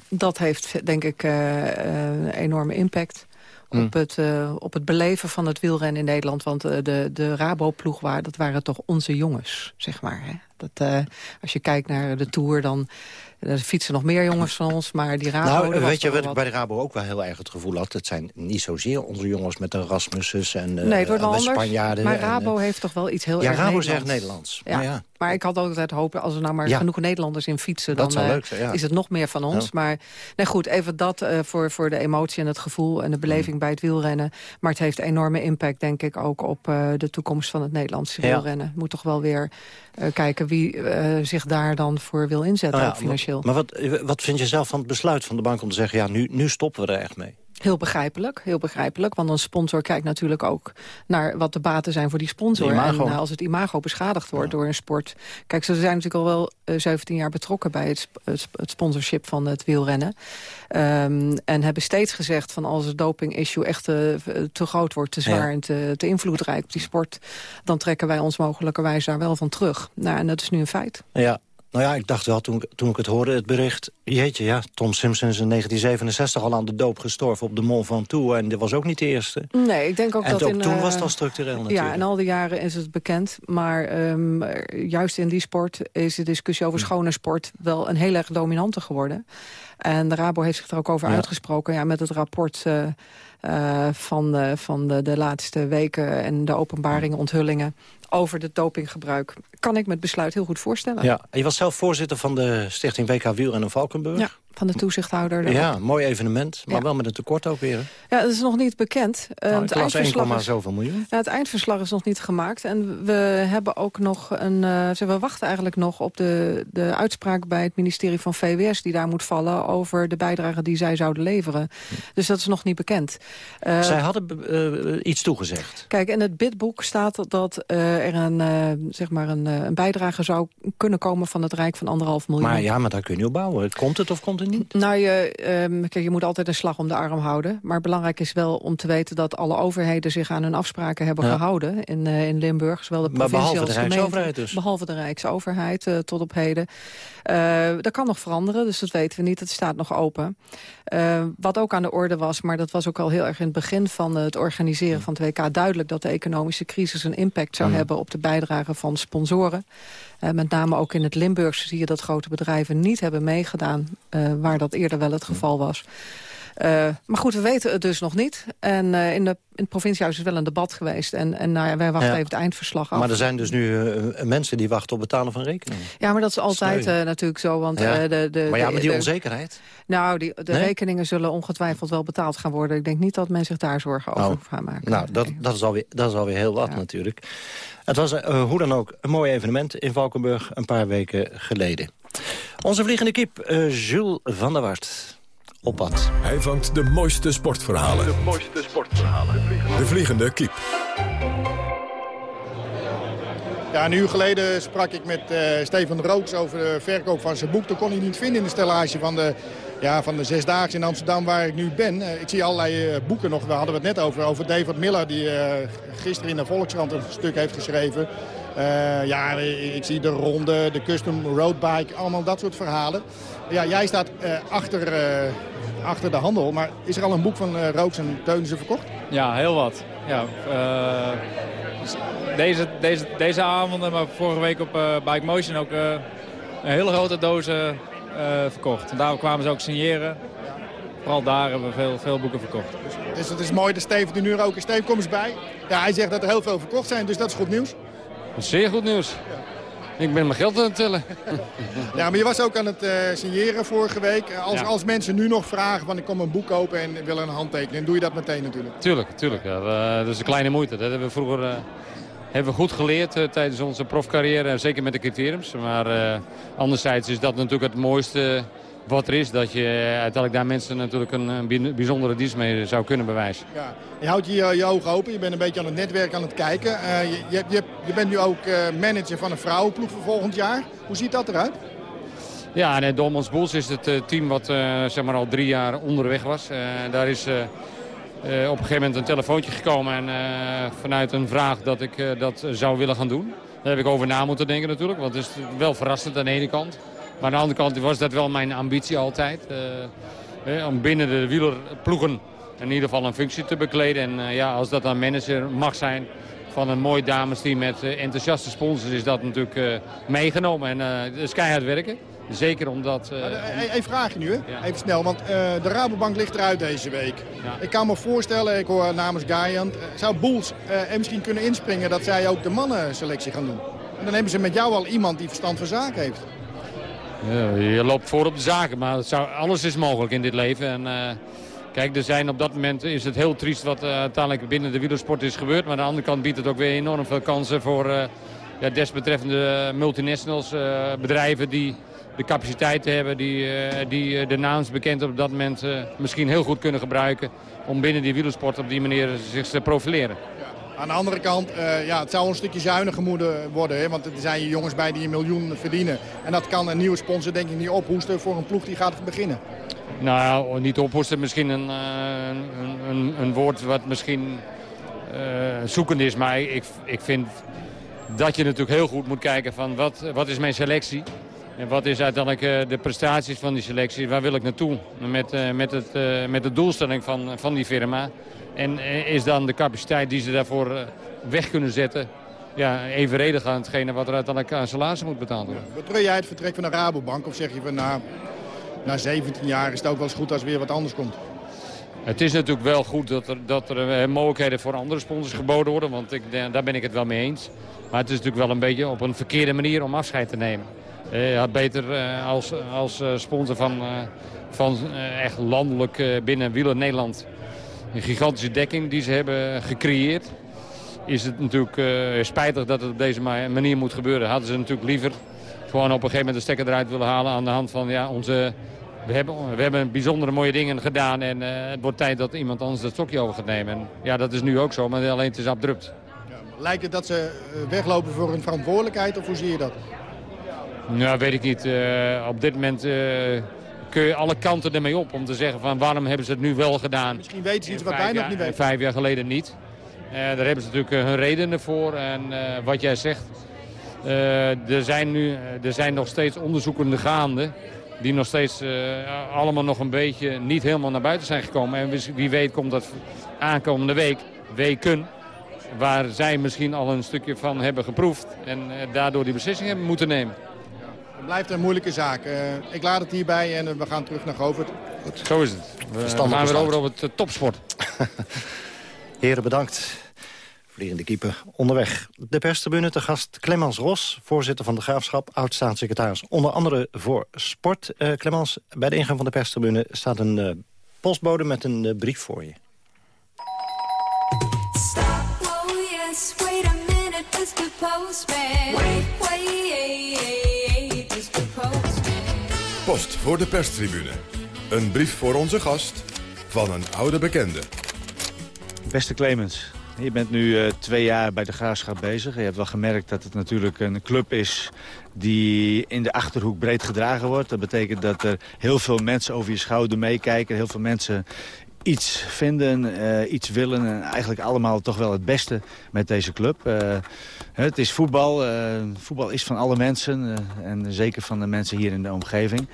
dat heeft, denk ik, een enorme impact... Mm. Op, het, op het beleven van het wielrennen in Nederland. Want de, de Rabo-ploeg, dat waren toch onze jongens, zeg maar. Hè? Dat, als je kijkt naar de Tour, dan er fietsen nog meer jongens van ons, maar die Rabo... Nou, weet je wat ik bij de Rabo ook wel heel erg het gevoel had? Het zijn niet zozeer onze jongens met de en uh, nee, anders, Spanjaarden. Maar Rabo en, heeft toch wel iets heel ja, erg Rabo Nederlands. zegt Nederlands. Ja. Maar, ja. maar ik had altijd hopen, als er nou maar ja. genoeg Nederlanders in fietsen... dan uh, leuk, ja. is het nog meer van ons. Maar nee, goed, even dat uh, voor, voor de emotie en het gevoel... en de beleving mm. bij het wielrennen. Maar het heeft enorme impact, denk ik, ook op de toekomst van het Nederlandse wielrennen. Het moet toch wel weer kijken wie zich daar dan voor wil inzetten, nou financieel. Maar wat, wat vind je zelf van het besluit van de bank om te zeggen... ja, nu, nu stoppen we er echt mee? Heel begrijpelijk, heel begrijpelijk. Want een sponsor kijkt natuurlijk ook naar wat de baten zijn voor die sponsor. En uh, als het imago beschadigd wordt ja. door een sport... Kijk, ze zijn natuurlijk al wel uh, 17 jaar betrokken bij het, het, het, sponsorship van het wielrennen. Um, en hebben steeds gezegd van als het doping-issue echt uh, te groot wordt... te zwaar ja. en te, te, invloedrijk op die sport... dan trekken wij ons mogelijkerwijs daar wel van terug. Nou, en dat is nu een feit. Ja, nou ja, ik dacht wel toen, toen ik het hoorde, het bericht... jeetje, ja, Tom Simpson is in 1967 al aan de doop gestorven op de Mont Ventoux... en dit was ook niet de eerste. Nee, ik denk ook en dat... ook in, toen uh, was het al structureel natuurlijk. Ja, en al die jaren is het bekend. Maar um, juist in die sport is de discussie over schone sport... wel een heel erg dominante geworden. En de Rabo heeft zich er ook over ja. uitgesproken. Ja, met het rapport... Uh, uh, van, de, van de, de laatste weken en de openbaringen, onthullingen over het dopinggebruik. Kan ik met besluit heel goed voorstellen. Ja, je was zelf voorzitter van de stichting WK Wielrennen Valkenburg. Ja. Van de toezichthouder. Ja, mooi evenement, maar wel met een tekort ook weer. Ja, dat is nog niet bekend. Uh, nou, het eindverslag is, zoveel miljoen. Ja, het eindverslag is nog niet gemaakt. En we hebben ook nog een. Uh, we wachten eigenlijk nog op de, de uitspraak bij het ministerie van VWS die daar moet vallen over de bijdrage die zij zouden leveren. Dus dat is nog niet bekend. Uh, zij hadden iets toegezegd. Kijk, in het bidboek staat dat er een, zeg maar een, een bijdrage zou kunnen komen van het Rijk van anderhalf miljoen. Maar ja, maar daar kun je op bouwen. Komt het of komt het niet? Nou, je, um, kijk, je moet altijd een slag om de arm houden. Maar belangrijk is wel om te weten dat alle overheden zich aan hun afspraken hebben gehouden in, uh, in Limburg. Zowel de provincie maar behalve als de Rijksoverheid dus? Behalve de Rijksoverheid uh, tot op heden. Uh, dat kan nog veranderen, dus dat weten we niet. Het staat nog open. Uh, wat ook aan de orde was, maar dat was ook al heel erg in het begin van het organiseren van het WK duidelijk dat de economische crisis een impact zou Mm. hebben op de bijdrage van sponsoren. Uh, met name ook in het Limburgse zie je dat grote bedrijven niet hebben meegedaan... Uh, waar dat eerder wel het geval was. Uh, maar goed, we weten het dus nog niet. En uh, in, de, in het provinciehuis is wel een debat geweest. En, en nou ja, wij wachten Ja. even het eindverslag af. Maar er zijn dus nu uh, mensen die wachten op betalen van rekeningen. Ja, maar dat is altijd natuurlijk zo. Want, Ja. de, de, Maar ja, met die onzekerheid. Nou, die, de Nee? rekeningen zullen ongetwijfeld wel betaald gaan worden. Ik denk niet dat men zich daar zorgen over Nou, gaat maken. Nou, dat, dat, is alweer, dat is alweer heel wat natuurlijk. Het was eh, hoe dan ook een mooi evenement in Valkenburg een paar weken geleden. Onze vliegende kip, eh, Jules van der Wart. Op pad. Hij vangt de mooiste sportverhalen. De mooiste sportverhalen. De vliegende kip. Ja, een uur geleden sprak ik met eh Stefan Rooks over de verkoop van zijn boek. Dat kon hij niet vinden in de stellage van de, ja, van de Zesdaagse in Amsterdam waar ik nu ben. Eh, ik zie allerlei eh, boeken nog, we hadden het net over, over David Miller... die eh, gisteren in de Volkskrant een stuk heeft geschreven. Ja, ik zie de ronde, de custom roadbike, allemaal dat soort verhalen. Ja, jij staat achter, achter de handel, maar is er al een boek van Rooks en Teunissen verkocht? Ja, heel wat. Ja, deze, deze, deze avonden, maar vorige week op Bike Motion ook een hele grote eh, verkocht. En daar kwamen ze ook signeren. Vooral daar hebben we veel, veel boeken verkocht. Dus het is mooi dat Steven er nu ook is. Steven, kom eens bij. Ja, hij zegt dat er heel veel verkocht zijn, dus dat is goed nieuws. Zeer goed nieuws. Ik ben mijn geld aan het tellen. Ja, maar je was ook aan het eh, signeren vorige week. Eh, Als, Ja. als mensen nu nog vragen van ik kom een boek kopen en willen een handtekening, doe je dat meteen natuurlijk. Tuurlijk, tuurlijk. Ja. Dat is een kleine moeite. Dat hebben we vroeger eh, hebben we goed geleerd eh, tijdens onze profcarrière. en Zeker met de criteriums. Maar eh, anderzijds is dat natuurlijk het mooiste wat er is. Dat je uiteindelijk daar mensen natuurlijk een, een bi- bijzondere dienst mee zou kunnen bewijzen. Ja. Je houdt je, je ogen open, je bent een beetje aan het netwerk aan het kijken. Eh, je, je, je, bent nu ook manager van een vrouwenploeg voor volgend jaar. Hoe ziet dat eruit? Ja, en Dolmans Boels is het team wat zeg maar al drie jaar onderweg was. Daar is eh, op een gegeven moment een telefoontje gekomen en, eh, vanuit een vraag dat ik eh, dat zou willen gaan doen. Daar heb ik over na moeten denken natuurlijk, want het is wel verrassend aan de ene kant. Maar aan de andere kant was dat wel mijn ambitie altijd. eh, om binnen de wielerploegen in ieder geval een functie te bekleden. En ja, als dat dan manager mag zijn van een mooi damesteam met enthousiaste sponsors... is dat natuurlijk meegenomen. En het is keihard werken. Zeker omdat... eh, E- Even vraag je nu, hè? even snel, want eh, de Rabobank ligt eruit deze week. Ik kan me voorstellen, ik hoor namens Gaiant, eh, zou Boels eh, er misschien kunnen inspringen dat zij ook de mannenselectie gaan doen? En dan hebben ze met jou al iemand die verstand van zaken heeft. Ja, je loopt voor op de zaken, maar het zou, alles is mogelijk in dit leven. En, eh, kijk, er zijn op dat moment is het heel triest wat eh, uiteindelijk binnen de wielersport is gebeurd. Maar aan de andere kant biedt het ook weer enorm veel kansen voor eh, ja, desbetreffende multinationals, eh, bedrijven die de capaciteiten hebben, die, eh, die eh, de naamsbekend op dat moment misschien heel goed kunnen gebruiken om binnen die wielersport op die manier zich te profileren. Aan de andere kant, ja, het zou een stukje zuiniger moeten worden. Hè? Want er zijn hier jongens bij die een miljoen verdienen. En dat kan een nieuwe sponsor denk ik niet ophoesten voor een ploeg die gaat beginnen. Nou, niet ophoesten misschien een, een, een, een woord wat misschien zoekend is. Maar ik, ik vind dat je natuurlijk heel goed moet kijken van wat, wat is mijn selectie. En wat is uiteindelijk eh, de prestaties van die selectie? Waar wil ik naartoe met, eh, met, het, eh, met de doelstelling van, van die firma? En is dan de capaciteit die ze daarvoor weg kunnen zetten... Ja, evenredig aan hetgene wat er uiteindelijk aan salarissen moet betaald worden. Betreur jij het vertrek van de Rabobank of zeg je van nou, na 17 jaar is het ook wel eens goed als er weer wat anders komt? Het is natuurlijk wel goed dat er, dat er mogelijkheden voor andere sponsors geboden worden. Want ik, daar ben ik het wel mee eens. Maar het is natuurlijk wel een beetje op een verkeerde manier om afscheid te nemen. Je had beter als, als sponsor van, van echt landelijk binnen Wieler Nederland... een gigantische dekking die ze hebben gecreëerd. Is het natuurlijk spijtig dat het op deze manier moet gebeuren. Hadden ze natuurlijk liever gewoon op een gegeven moment de stekker eruit willen halen... aan de hand van ja, onze we hebben, we hebben bijzondere mooie dingen gedaan en het wordt tijd dat iemand anders dat stokje over gaat nemen. En ja, dat is nu ook zo, maar alleen het is abrupt. Lijkt het dat ze eh, weglopen voor hun verantwoordelijkheid of hoe zie je dat? Nou, weet ik niet. Uh, op dit moment kun je alle kanten ermee op om te zeggen van waarom hebben ze het nu wel gedaan. Misschien weten ze iets wat wij nog niet weten. Vijf jaar geleden niet. daar hebben ze natuurlijk hun redenen voor. En wat jij zegt, er, zijn nu, er zijn nog steeds onderzoekende gaande die nog steeds allemaal nog een beetje niet helemaal naar buiten zijn gekomen. En wie weet komt dat aankomende week, weken, waar zij misschien al een stukje van hebben geproefd. En uh, daardoor die beslissing hebben moeten nemen. Het blijft een moeilijke zaak. Uh, ik laat het hierbij en we gaan terug naar Govert. Zo is het. We gaan weer over op het topsport. Heren, bedankt. Vliegende keeper onderweg. De perstribune te gast Clemens Ros, voorzitter van de Graafschap... oud-staatssecretaris, onder andere voor sport. Uh, Clemens, bij de ingang van de perstribune staat een uh, postbode met een uh, brief voor je. Stop, Post voor de perstribune. Een brief voor onze gast van een oude bekende. Beste Clemens, je bent nu uh, twee jaar bij de Graafschap bezig. Je hebt wel gemerkt dat het natuurlijk een club is die in de Achterhoek breed gedragen wordt. Dat betekent dat er heel veel mensen over je schouder meekijken. Heel veel mensen iets vinden, uh, iets willen. En eigenlijk allemaal toch wel het beste met deze club. Uh, het is voetbal. voetbal is van alle mensen. en zeker van de mensen hier in de omgeving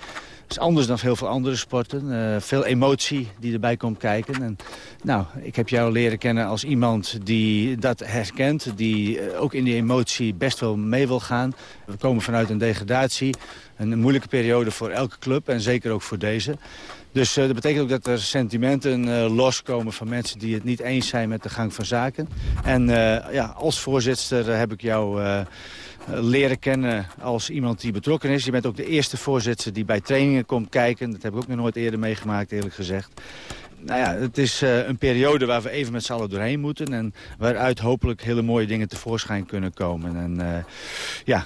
is anders dan veel andere sporten. Veel emotie die erbij komt kijken. En, nou, ik heb jou leren kennen als iemand die dat herkent. Die ook in die emotie best wel mee wil gaan. We komen vanuit een degradatie. Een moeilijke periode voor elke club en zeker ook voor deze. Dus uh, dat betekent ook dat er sentimenten uh, loskomen van mensen die het niet eens zijn met de gang van zaken. En uh, ja, als voorzitter heb ik jou eh, leren kennen als iemand die betrokken is. Je bent ook de eerste voorzitter die bij trainingen komt kijken. Dat heb ik ook nog nooit eerder meegemaakt, eerlijk gezegd. Nou ja, het is een periode waar we even met z'n allen doorheen moeten... en waaruit hopelijk hele mooie dingen tevoorschijn kunnen komen. En ja,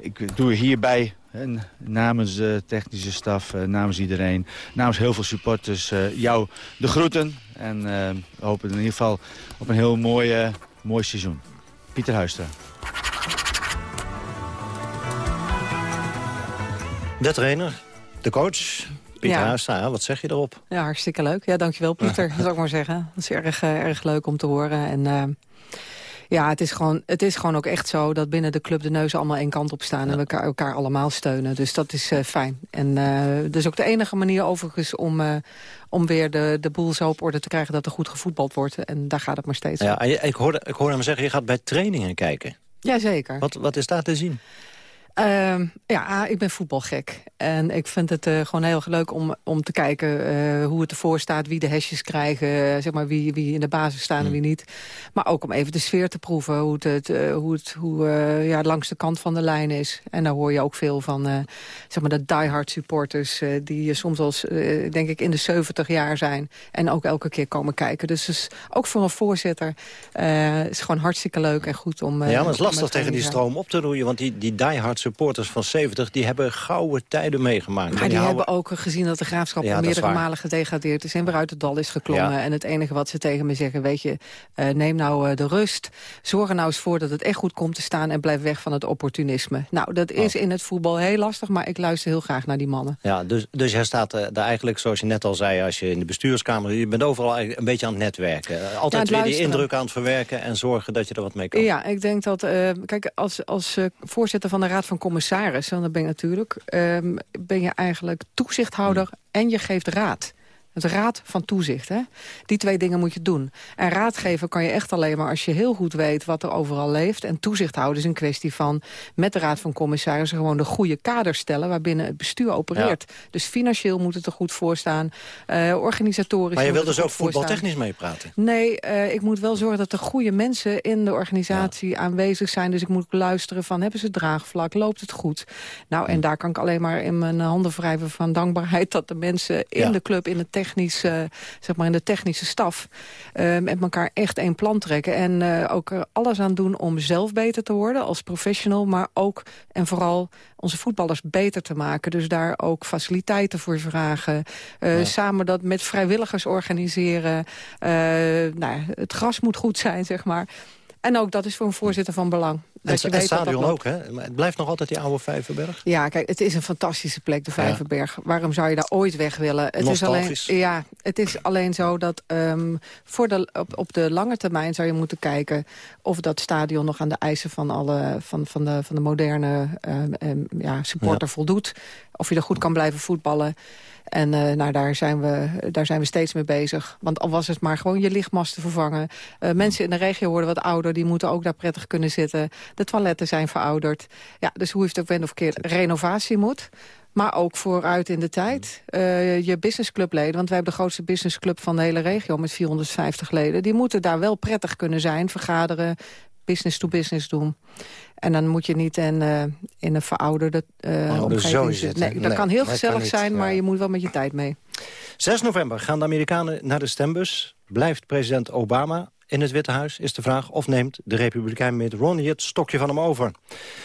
ik doe hierbij en namens de technische staf, namens iedereen, namens heel veel supporters, jou de groeten. En we hopen in ieder geval op een heel mooi, mooi seizoen. Pieter Huistra. De trainer, de coach, Pieter ja. Huistra, wat zeg je erop? Ja, hartstikke leuk. Ja, dankjewel Pieter, zou ik maar zeggen. Dat is erg, erg leuk om te horen. En uh, ja, het is, gewoon, het is gewoon ook echt zo dat binnen de club de neuzen allemaal één kant op staan. En we elkaar, elkaar allemaal steunen. Dus dat is uh, fijn. En dat is ook de enige manier overigens om, om weer de, de boel zo op orde te krijgen dat er goed gevoetbald wordt. En daar gaat het maar steeds ja, Ik hoorde, ik hoorde hem zeggen, je gaat bij trainingen kijken. Jazeker. Wat, wat is daar te zien? Uh, ja, ik ben voetbalgek. En ik vind het uh, gewoon heel leuk om, om te kijken uh, hoe het ervoor staat. Wie de hesjes krijgen, uh, zeg maar wie, wie in de basis staan en wie hmm. niet. Maar ook om even de sfeer te proeven. Hoe het, hoe het hoe, ja, langs de kant van de lijn is. En daar hoor je ook veel van zeg maar de diehard supporters. die soms al, denk ik, in de 70 jaar zijn. En ook elke keer komen kijken. Dus, dus ook voor een voorzitter is gewoon hartstikke leuk en goed om... ja, maar het is lastig tegen die stroom op te roeien. Want die, die diehard supporters van 70, die hebben gouden tijden meegemaakt. Maar die, hebben ook gezien dat de graafschap meerdere malen gedegradeerd is... en weer uit het dal is geklommen. En het enige wat ze tegen me zeggen, weet je, uh, neem nou uh, de rust. Zorg er nou eens voor dat het echt goed komt te staan... en blijf weg van het opportunisme. Nou, dat is oh. in het voetbal heel lastig, maar ik luister heel graag naar die mannen. Ja, dus, dus jij staat uh, daar eigenlijk, zoals je net al zei... als je in de bestuurskamer, je bent overal een beetje aan het netwerken. Altijd weer die indruk aan het verwerken en zorgen dat je er wat mee kan. Ja, ik denk dat, kijk, als, als voorzitter van de Raad van van commissaris, want dat ben je natuurlijk... Um, ben je eigenlijk toezichthouder en je geeft raad. Het raad van toezicht, hè? Die twee dingen moet je doen. En raad geven kan je echt alleen maar als je heel goed weet wat er overal leeft. En toezicht houden is een kwestie van met de raad van commissarissen... gewoon de goede kaders stellen waarbinnen het bestuur opereert. Dus financieel moet het er goed voor staan. Uh, organisatorisch Maar je wil dus ook voetbaltechnisch meepraten? Nee, uh, ik moet wel zorgen dat er goede mensen in de organisatie aanwezig zijn. Dus ik moet luisteren van hebben ze draagvlak, loopt het goed? Nou, en hm. daar kan ik alleen maar in mijn handen wrijven van dankbaarheid... dat de mensen in de club, in het technische, zeg maar in de technische staf... Uh, met elkaar echt één plan trekken. En uh, ook er alles aan doen om zelf beter te worden als professional... maar ook en vooral onze voetballers beter te maken. Dus daar ook faciliteiten voor vragen. Uh, Samen dat met vrijwilligers organiseren. nou, het gras moet goed zijn, zeg maar. En ook dat is voor een voorzitter van belang. Dat je weet stadion ook, hè? Maar het blijft nog altijd die oude Vijverberg? Ja, kijk, het is een fantastische plek, de Vijverberg. Waarom zou je daar ooit weg willen? Het is alleen, ja, het is alleen zo dat um, voor de, op, op de lange termijn zou je moeten kijken... of dat stadion nog aan de eisen van, alle, van, van, de, van de moderne um, ja, supporter voldoet. Of je er goed kan blijven voetballen. En uh, nou, daar, zijn we, daar zijn we steeds mee bezig. Want al was het maar gewoon je lichtmasten vervangen. Uh, mensen in de regio worden wat ouder, die moeten ook daar prettig kunnen zitten. De toiletten zijn verouderd. Ja, dus hoe heeft het ook ben of keer renovatie moet... Maar ook vooruit in de tijd. Uh, je businessclubleden, want wij hebben de grootste businessclub van de hele regio... met 450 leden. Die moeten daar wel prettig kunnen zijn, vergaderen, business to business doen. En dan moet je niet in, uh, in een verouderde uh, omgeving zitten. Nee, dat kan heel gezellig zijn, maar je moet wel met je tijd mee. 6 november gaan de Amerikanen naar de stembus. Blijft president Obama in het Witte Huis is de vraag of neemt de Republikein met Romney het stokje van hem over.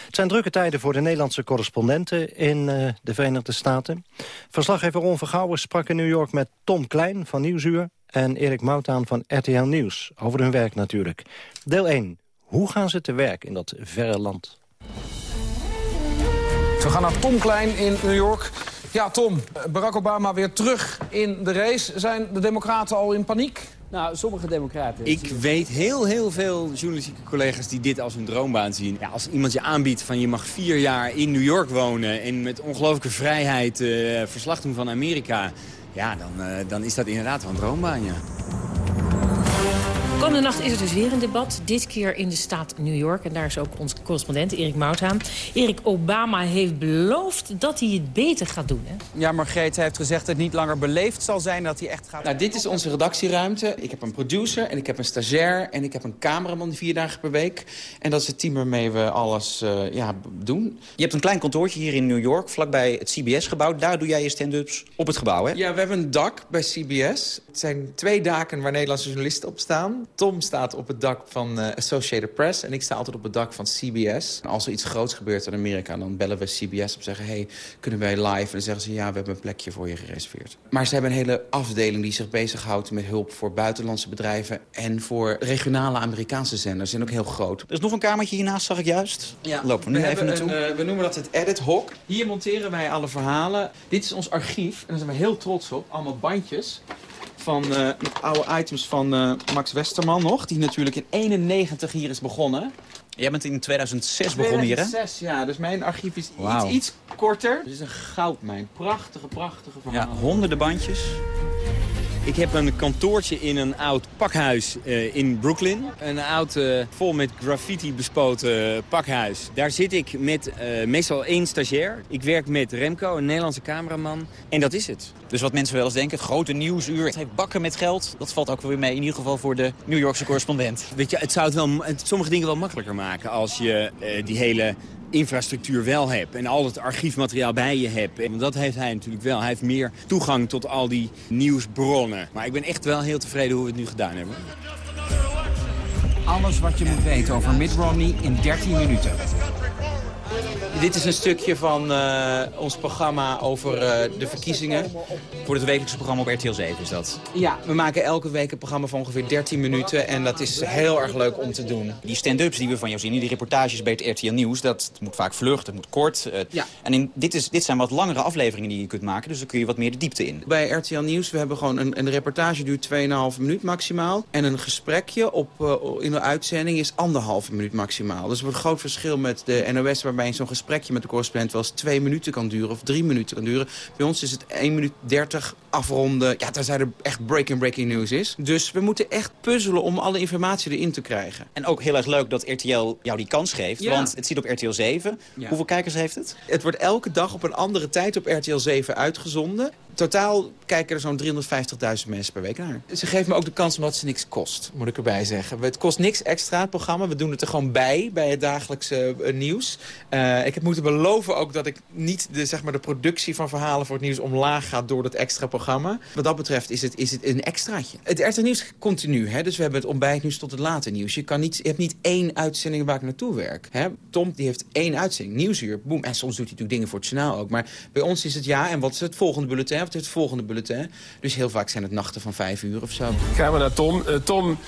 Het zijn drukke tijden voor de Nederlandse correspondenten in uh, de Verenigde Staten. Verslaggever Ron Vergouwen sprak in New York met Tom Klein van Nieuwsuur... en Erik Moutaan van RTL Nieuws, over hun werk natuurlijk. Deel 1, hoe gaan ze te werk in dat verre land? We gaan naar Tom Klein in New York. Ja, Tom, Barack Obama weer terug in de race. Zijn de democraten al in paniek? Nou, sommige democraten... Ik weet heel, heel veel journalistieke collega's die dit als hun droombaan zien. Ja, als iemand je aanbiedt van je mag vier jaar in New York wonen... en met ongelooflijke vrijheid uh, verslag doen van Amerika... ja, dan, uh, dan is dat inderdaad wel een droombaan, ja. Komende nacht is er dus weer een debat. Dit keer in de staat New York. En daar is ook onze correspondent Erik Mouthaan. Erik Obama heeft beloofd dat hij het beter gaat doen. Hè? Ja, Margreet heeft gezegd dat het niet langer beleefd zal zijn dat hij echt gaat... Nou, dit is onze redactieruimte. Ik heb een producer en ik heb een stagiair en ik heb een cameraman vier dagen per week. En dat is het team waarmee we alles uh, ja, doen. Je hebt een klein kantoortje hier in New York, vlakbij het CBS-gebouw. Daar doe jij je stand-ups op het gebouw, hè? Ja, we hebben een dak bij CBS. Het zijn twee daken waar Nederlandse journalisten op staan. Tom staat op het dak van uh, Associated Press en ik sta altijd op het dak van CBS. En als er iets groots gebeurt in Amerika, dan bellen we CBS op en zeggen... hey, kunnen wij live? En dan zeggen ze, ja, we hebben een plekje voor je gereserveerd. Maar ze hebben een hele afdeling die zich bezighoudt met hulp voor buitenlandse bedrijven... en voor regionale Amerikaanse zenders. En ook heel groot. Er is nog een kamertje hiernaast, zag ik juist. Ja, Lopen we nu even naartoe. Een, uh, we noemen dat het Edit Hok. Hier monteren wij alle verhalen. Dit is ons archief en daar zijn we heel trots op. Allemaal bandjes van uh, oude items van uh, Max Westerman nog. Die natuurlijk in 91 hier is begonnen. Jij bent in 2006 begonnen hier, hè? 2006, ja. Dus mijn archief is wow. iets, iets korter. Het is een goudmijn. Prachtige, prachtige verhalen. Ja, honderden bandjes. Ik heb een kantoortje in een oud pakhuis uh, in Brooklyn. Een oud, uh, vol met graffiti bespoten pakhuis. Daar zit ik met uh, meestal één stagiair. Ik werk met Remco, een Nederlandse cameraman. En dat is het. Dus wat mensen wel eens denken, het grote nieuwsuur. Het heeft bakken met geld. Dat valt ook weer mee, in ieder geval voor de New Yorkse correspondent. Weet je, het zou het wel, het, sommige dingen wel makkelijker maken... als je die hele infrastructuur wel hebt en al het archiefmateriaal bij je hebt. En dat heeft hij natuurlijk wel. Hij heeft meer toegang tot al die nieuwsbronnen. Maar ik ben echt wel heel tevreden hoe we het nu gedaan hebben. Alles wat je moet weten over Mitt Romney in 13 minuten. Dit is een stukje van uh, ons programma over uh, de verkiezingen. Voor het wekelijkse programma op RTL 7 is dat? Ja, we maken elke week een programma van ongeveer 13 minuten. En dat is heel erg leuk om te doen. Die stand-ups die we van jou zien, die reportages bij het RTL Nieuws... dat moet vaak vlucht, het moet kort. Uh, ja. En in, dit, is, dit zijn wat langere afleveringen die je kunt maken. Dus dan kun je wat meer de diepte in. Bij RTL Nieuws, we hebben gewoon een, een reportage duurt 2,5 minuut maximaal. En een gesprekje op, in de uitzending is anderhalve minuut maximaal. Dus er wordt een groot verschil met de NOS waarbij zo'n gesprekje met de correspondent wel eens twee minuten kan duren of drie minuten kan duren. Bij ons is het 1 minuut 30, afronden. Ja, zijn er echt breaking breaking news is. Dus we moeten echt puzzelen om alle informatie erin te krijgen. En ook heel erg leuk dat RTL jou die kans geeft. Ja. Want het zit op RTL 7. Ja. Hoeveel kijkers heeft het? Het wordt elke dag op een andere tijd op RTL 7 uitgezonden. Totaal kijken er zo'n 350.000 mensen per week naar. Ze geven me ook de kans omdat het niks kost, moet ik erbij zeggen. Het kost niks extra, het programma. We doen het er gewoon bij, bij het dagelijkse eh, nieuws. Uh, ik heb moeten beloven ook dat ik niet de, zeg maar, de productie van verhalen voor het nieuws omlaag ga door dat extra programma. Wat dat betreft is het, is het een extraatje. Het RTL Nieuws continu, hè? dus we hebben het ontbijtnieuws tot het late nieuws. Je, kan niet, je hebt niet één uitzending waar ik naartoe werk. Hè? Tom die heeft één uitzending, Nieuwsuur, boem. En soms doet hij natuurlijk dingen voor het journaal ook. Maar bij ons is het ja, en wat is het volgende bulletin? Wat is het volgende bulletin? Dus heel vaak zijn het nachten van vijf uur of zo. Gaan we naar Tom. Uh, Tom,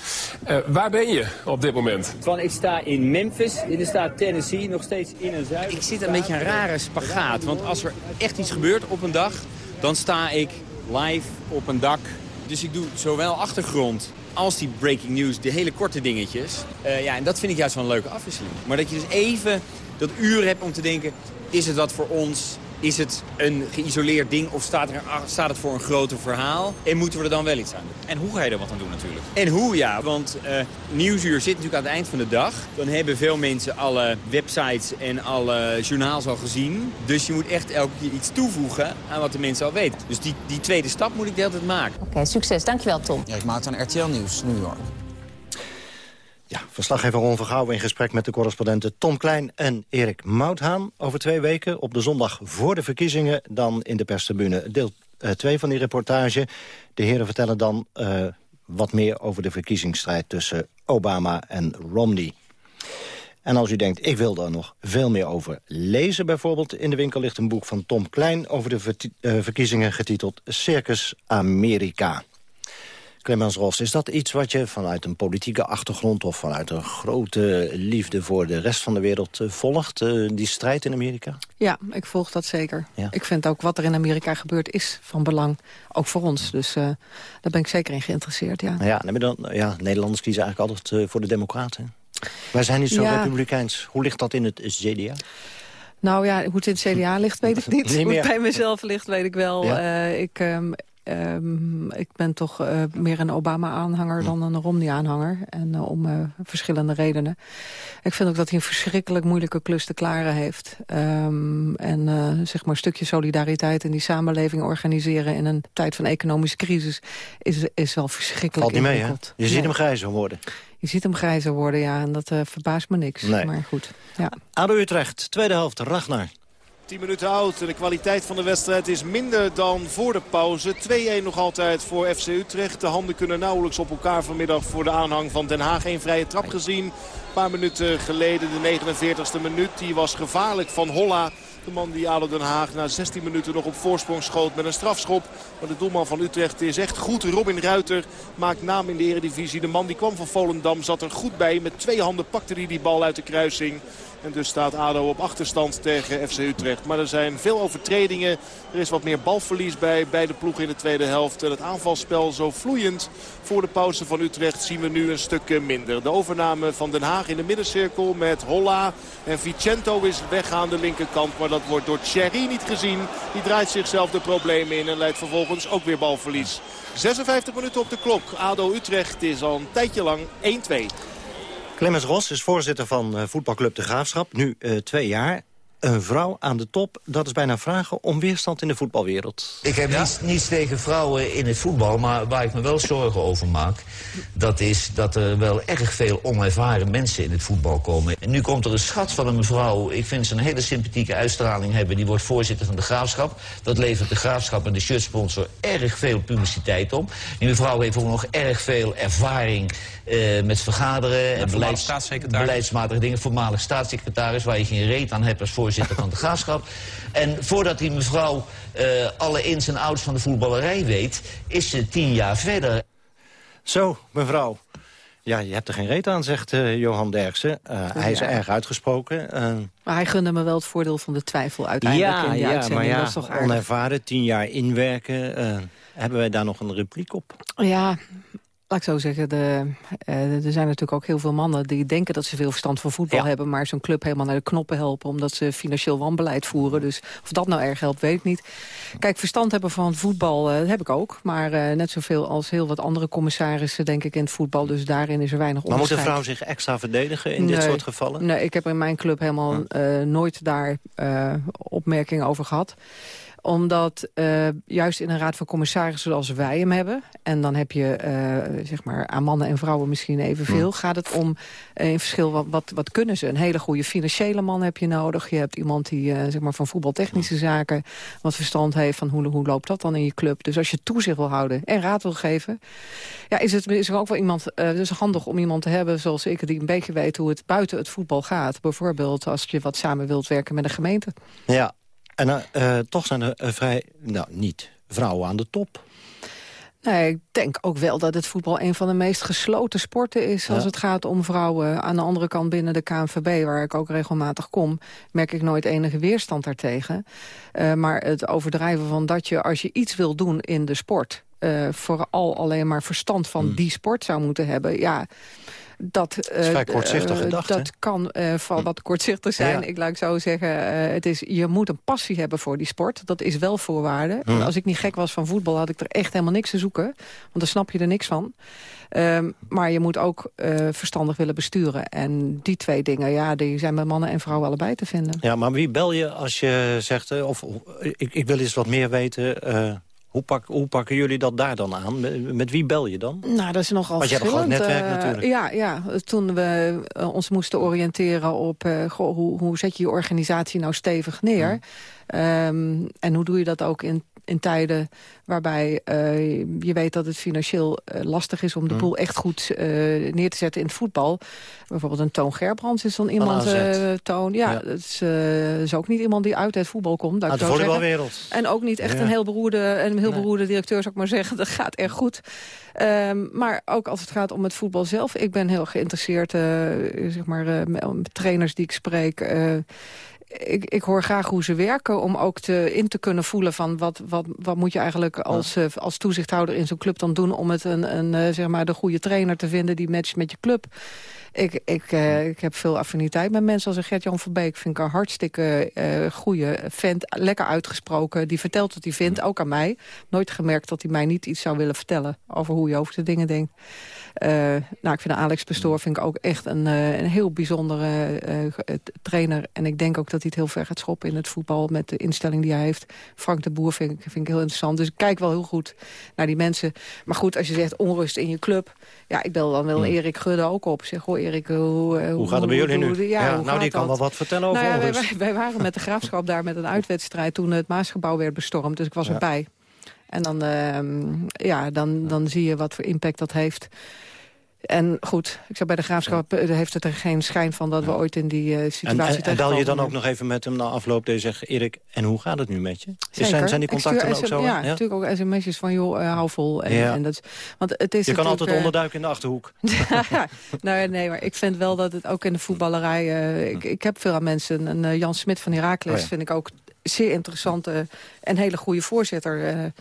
uh, waar ben je op dit moment? Van, ik sta in Memphis, in de staat Tennessee, nog steeds in een zuiden. Ik zit een beetje een rare spagaat, want als er echt iets gebeurt op een dag... dan sta ik live op een dak. Dus ik doe zowel achtergrond als die breaking news, de hele korte dingetjes. Uh, ja, en dat vind ik juist wel een leuke afwisseling. Maar dat je dus even dat uur hebt om te denken... is het wat voor ons? Is het een geïsoleerd ding of staat, er, staat het voor een groter verhaal? En moeten we er dan wel iets aan doen? En hoe ga je er wat aan doen natuurlijk? En hoe, ja. Want uh, Nieuwsuur zit natuurlijk aan het eind van de dag. Dan hebben veel mensen alle websites en alle journaals al gezien. Dus je moet echt elke keer iets toevoegen aan wat de mensen al weten. Dus die, die tweede stap moet ik de hele tijd maken. Oké, okay, succes. Dankjewel, Tom. Ja, ik maak aan RTL Nieuws, New York. Ja, verslaggever Ron Vergouwen in gesprek met de correspondenten Tom Klein en Erik Mouthaan. Over twee weken, op de zondag voor de verkiezingen, dan in de perstribune. Deel 2 uh, van die reportage. De heren vertellen dan uh, wat meer over de verkiezingsstrijd tussen Obama en Romney. En als u denkt, ik wil daar nog veel meer over lezen bijvoorbeeld... in de winkel ligt een boek van Tom Klein over de uh, verkiezingen getiteld Circus Amerika. Clemens Ross, is dat iets wat je vanuit een politieke achtergrond... of vanuit een grote liefde voor de rest van de wereld uh, volgt? Uh, die strijd in Amerika? Ja, ik volg dat zeker. Ja. Ik vind ook wat er in Amerika gebeurt is van belang. Ook voor ons. Dus uh, daar ben ik zeker in geïnteresseerd, ja. Ja, dan, ja Nederlanders kiezen eigenlijk altijd voor de democraten. Wij zijn niet zo ja. republikeins. Hoe ligt dat in het CDA? Nou ja, hoe het in het CDA ligt, weet ik niet. hoe het bij mezelf ligt, weet ik wel. Ja? ik... Um, Um, ik ben toch uh, meer een Obama-aanhanger dan een Romney-aanhanger. En uh, om uh, verschillende redenen. Ik vind ook dat hij een verschrikkelijk moeilijke klus te klaren heeft. Um, en zeg maar een stukje solidariteit in die samenleving organiseren... in een tijd van economische crisis is, is wel verschrikkelijk Valt niet mee, hè? Je nee. ziet hem grijzer worden. Je ziet hem grijzer worden, ja. En dat verbaast me niks. Nee. Maar goed, ja. ADO Utrecht, tweede helft, Ragnar. 10 minuten oud. De kwaliteit van de wedstrijd is minder dan voor de pauze. 2-1 nog altijd voor FC Utrecht. De handen kunnen nauwelijks op elkaar vanmiddag voor de aanhang van Den Haag. Een vrije trap gezien. Een paar minuten geleden, de 49e minuut. Die was gevaarlijk van Holla. De man die ADO Den Haag na 16 minuten nog op voorsprong schoot met een strafschop. Maar de doelman van Utrecht is echt goed. Robin Ruiter maakt naam in de eredivisie. De man die kwam van Volendam zat er goed bij. Met twee handen pakte hij die bal uit de kruising. En dus staat ADO op achterstand tegen FC Utrecht. Maar er zijn veel overtredingen. Er is wat meer balverlies bij beide ploegen in de tweede helft. En het aanvalspel zo vloeiend voor de pauze van Utrecht zien we nu een stuk minder. De overname van Den Haag in de middencirkel met Holla. En Vicento is weg aan de linkerkant. Maar dat wordt door Thierry niet gezien. Die draait zichzelf de problemen in en leidt vervolgens ook weer balverlies. 56 minuten op de klok. ADO Utrecht is al een tijdje lang 1-2. Clemens Ros is voorzitter van uh, voetbalclub De Graafschap, nu uh, twee jaar. Een vrouw aan de top, dat is bijna vragen om weerstand in de voetbalwereld. Ik heb ja? niets, niets, tegen vrouwen in het voetbal, maar waar ik me wel zorgen over maak... dat is dat er wel erg veel onervaren mensen in het voetbal komen. En nu komt er een schat van een mevrouw, ik vind ze een hele sympathieke uitstraling hebben... die wordt voorzitter van de Graafschap. Dat levert de Graafschap en de shirtsponsor erg veel publiciteit op. Die mevrouw heeft ook nog erg veel ervaring uh, met vergaderen... en beleids, beleidsmatige dingen. Voormalig staatssecretaris, waar je geen reet aan hebt als voorzitter van de Graafschap. En voordat die mevrouw uh, alle ins en outs van de voetballerij weet... is ze tien jaar verder. Zo, mevrouw. Ja, je hebt er geen reet aan, zegt uh, Johan Derksen. Uh, ja. Hij is erg uitgesproken. Uh, maar hij gunde me wel het voordeel van de twijfel uiteindelijk ja, in die ja, uitzending. Maar ja, dat is toch aardig. onervaren, tien jaar inwerken. hebben wij daar nog een repliek op? Ja, Laat ik zo zeggen, de, uh, er zijn natuurlijk ook heel veel mannen... die denken dat ze veel verstand van voetbal hebben... maar zo'n club helemaal naar de knoppen helpen... omdat ze financieel wanbeleid voeren. Dus of dat nou erg helpt, weet ik niet. Kijk, verstand hebben van voetbal uh, heb ik ook. Maar uh, net zoveel als heel wat andere commissarissen, denk ik, in het voetbal. Dus daarin is er weinig onderscheid. Maar moet een vrouw zich extra verdedigen in dit soort gevallen? Nee, ik heb in mijn club helemaal nooit daar opmerkingen over gehad omdat uh, juist in een raad van commissarissen zoals wij hem hebben... en dan heb je uh, zeg maar aan mannen en vrouwen misschien evenveel... Gaat het om uh, in verschil wat, wat, wat, kunnen ze. Een hele goede financiële man heb je nodig. Je hebt iemand die zeg maar van voetbaltechnische zaken... wat verstand heeft van hoe, hoe loopt dat dan in je club. Dus als je toezicht wil houden en raad wil geven... Ja, is, het, is er ook wel iemand, dus handig om iemand te hebben zoals ik... die een beetje weet hoe het buiten het voetbal gaat. Bijvoorbeeld als je wat samen wilt werken met een gemeente. Ja, en uh, toch zijn er uh, vrij, nou niet, vrouwen aan de top. Nee, ik denk ook wel dat het voetbal een van de meest gesloten sporten is... als het gaat om vrouwen. Aan de andere kant binnen de KNVB, waar ik ook regelmatig kom... merk ik nooit enige weerstand daartegen. Uh, maar het overdrijven van dat je, als je iets wil doen in de sport... vooral alleen maar verstand van hmm. die sport zou moeten hebben... ja, dat, uh, gedacht, dat kan uh, van hm. wat kortzichtig zijn. Ik laat zo zeggen, uh, het is, je moet een passie hebben voor die sport. Dat is wel voorwaarde. Hm. Als ik niet gek was van voetbal, had ik er echt helemaal niks te zoeken. Want dan snap je er niks van. Um, maar je moet ook verstandig willen besturen. En die twee dingen, ja, die zijn bij mannen en vrouwen allebei te vinden. Ja, maar wie bel je als je zegt, of ik, ik wil eens wat meer weten... Hoe, pak, hoe, pakken jullie dat daar dan aan? Met, wie bel je dan? Nou, dat is nogal Want je hebt een netwerk uh, natuurlijk. Ja, ja, toen we uh, ons moesten oriënteren op... Uh, goh, hoe, hoe zet je je organisatie nou stevig neer... Hmm. Um, en hoe doe je dat ook in in tijden waarbij uh, je weet dat het financieel uh, lastig is... om de mm. boel echt goed uh, neer te zetten in het voetbal. Bijvoorbeeld een Toon Gerbrands is dan iemand... toon, ja, ja. Dat is, is, ook niet iemand die uit het voetbal komt. Uit de volleybalwereld. En ook niet echt ja. een heel beroerde, een heel beroerde directeur, zou ik maar zeggen. Dat gaat erg goed. Um, maar ook als het gaat om het voetbal zelf. Ik ben heel geïnteresseerd, zeg maar, met trainers die ik spreek ik, ik hoor graag hoe ze werken om ook te, in te kunnen voelen van wat, wat, wat moet je eigenlijk als, ja. uh, als toezichthouder in zo'n club dan doen om het een, een uh, zeg maar de goede trainer te vinden die matcht met je club. Ik, ik, uh, ik heb veel affiniteit met mensen als Gert-Jan Verbeek. Vind ik een hartstikke uh, goede vent. Lekker uitgesproken. Die vertelt wat hij vindt, ook aan mij. Nooit gemerkt dat hij mij niet iets zou willen vertellen... over hoe je over de dingen denkt. Uh, nou, ik vind Alex Pastoor vind ik ook echt een, een heel bijzondere trainer. En ik denk ook dat hij het heel ver gaat schoppen in het voetbal... met de instelling die hij heeft. Frank de Boer vind ik, vind ik heel interessant. Dus ik kijk wel heel goed naar die mensen. Maar goed, als je zegt onrust in je club... ja, ik bel dan wel hmm. Erik Gudde ook op. Zeg, hoor Erik, hoe, hoe, hoe gaat het bij jullie nu? Ja, ja nou, die kan wel wat vertellen over nou, ja, wij, wij, waren met de Graafschap daar met een uitwedstrijd... toen het Maasgebouw werd bestormd. Dus ik was erbij. En dan, uh, ja, dan, dan zie je wat voor impact dat heeft. En goed, ik zou bij de graafschap eh, heeft het er geen schijn van dat we ooit in die uh, situatie En, en, en bel je dan ook nog even met hem na afloop je zegt... Erik, en hoe gaat het nu met je? Zijn, zijn die contacten ook zo? Ja, ja, natuurlijk ook sms'jes van joh, uh, hou vol. En, ja. en dat, want het is je kan altijd onderduiken in de Achterhoek. nou, nee, maar ik vind wel dat het ook in de voetballerij... Uh, ik, ik heb veel aan mensen. En Jan Smit van Heracles oh, vind ik ook zeer interessante en hele goede voorzitter...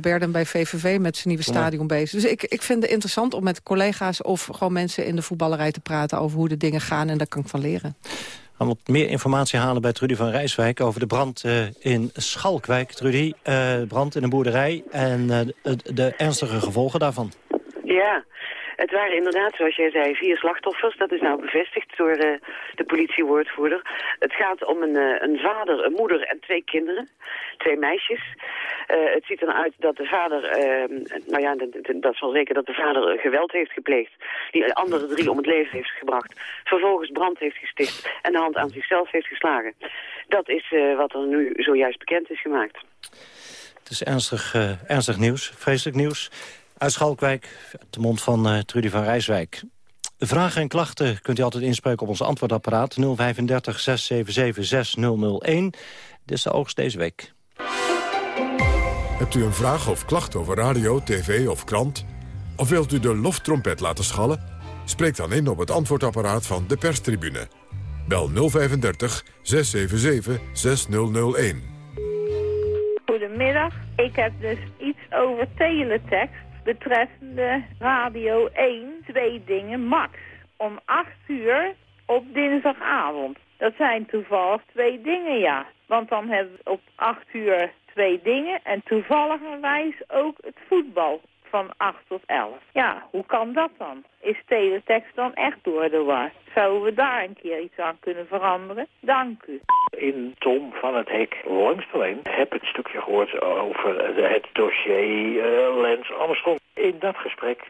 Berden bij VVV met zijn nieuwe stadion bezig. Dus ik, ik vind het interessant om met collega's of gewoon mensen in de voetballerij te praten... over hoe de dingen gaan en daar kan ik van leren. We wat meer informatie halen bij Trudy van Rijswijk over de brand uh, in Schalkwijk. Trudy, uh, brand in een boerderij en uh, de, de ernstige gevolgen daarvan. Ja, het waren inderdaad, zoals jij zei, vier slachtoffers. Dat is nou bevestigd door uh, de politiewoordvoerder. Het gaat om een, uh, een vader, een moeder en twee kinderen. Twee meisjes. Uh, het ziet er uit dat de vader, ehm, nou ja, dat is wel zeker dat de vader geweld heeft gepleegd. Die de andere drie om het leven heeft gebracht. Vervolgens brand heeft gesticht en de hand aan zichzelf heeft geslagen. Dat is wat er nu zojuist bekend is gemaakt. Het is ernstig, ernstig nieuws, vreselijk nieuws. Uit Schalkwijk, de mond van uh, Trudy van Rijswijk. Vragen en klachten kunt u altijd inspreken op ons antwoordapparaat 035 677 6001. Dit is de oogst deze week. Hebt u een vraag of klacht over radio, tv of krant? Of wilt u de loftrompet laten schallen? Spreek dan in op het antwoordapparaat van de perstribune. Bel 035 677 6001. Goedemiddag, ik heb dus iets over teletext betreffende Radio 1 twee dingen max. Om 8 uur op dinsdagavond. Dat zijn toevallig twee dingen, ja. Want dan hebben we op 8 uur twee dingen en toevalligerwijs ook het voetbal van 8 tot 11. Ja, hoe kan dat dan? Is teletext dan echt door de war? Zouden we daar een keer iets aan kunnen veranderen? Dank u. In Tom van het Hek lijn heb het stukje gehoord over het dossier uh, Lens Armstrong. In dat gesprek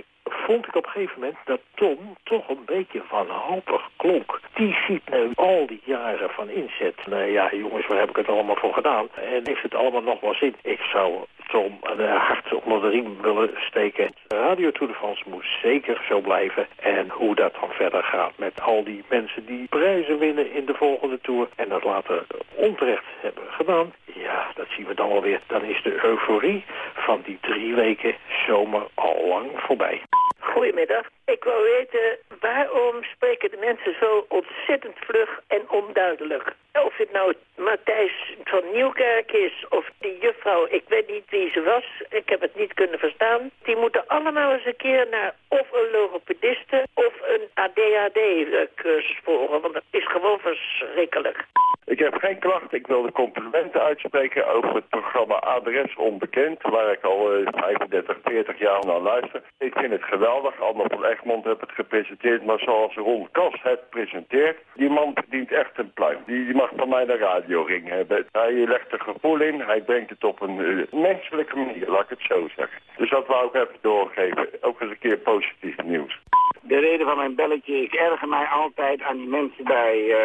vond ik op een gegeven moment dat Tom toch een beetje wanhopig klonk. Die ziet nu al die jaren van inzet. Nou ja, jongens, waar heb ik het allemaal voor gedaan? En heeft het allemaal nog wel zin? Ik zou Tom een hart onder de riem willen steken. Radio Tour de France moet zeker zo blijven. En hoe dat dan verder gaat met al die mensen die prijzen winnen in de volgende Tour... en dat later onterecht hebben gedaan... ja, dat zien we dan alweer. Dan is de euforie van die drie weken zomer al lang voorbij. Goedemiddag. Ik wou weten, waarom spreken de mensen zo ontzettend vlug en onduidelijk? Of het nou Matthijs van Nieuwkerk is of die juffrouw, ik weet niet wie ze was. Ik heb het niet kunnen verstaan. Die moeten allemaal eens een keer naar of een logopediste of een ADHD-cursus volgen. Want dat is gewoon verschrikkelijk. Ik heb geen klacht. Ik wil de complimenten uitspreken over het programma Adres Onbekend, waar ik al 35, eh, 40 jaar naar luister. Ik vind het geweldig. Anne van Egmond heeft het gepresenteerd, maar zoals Ron Kas het presenteert, die man verdient echt een pluim. Die, die mag van mij de radioring hebben. Hij legt er gevoel in, hij brengt het op een uh, menselijke manier, laat ik het zo zeggen. Dus dat wou ik even doorgeven. Ook eens een keer positief nieuws. De reden van mijn belletje, ik erger mij altijd aan die mensen bij uh,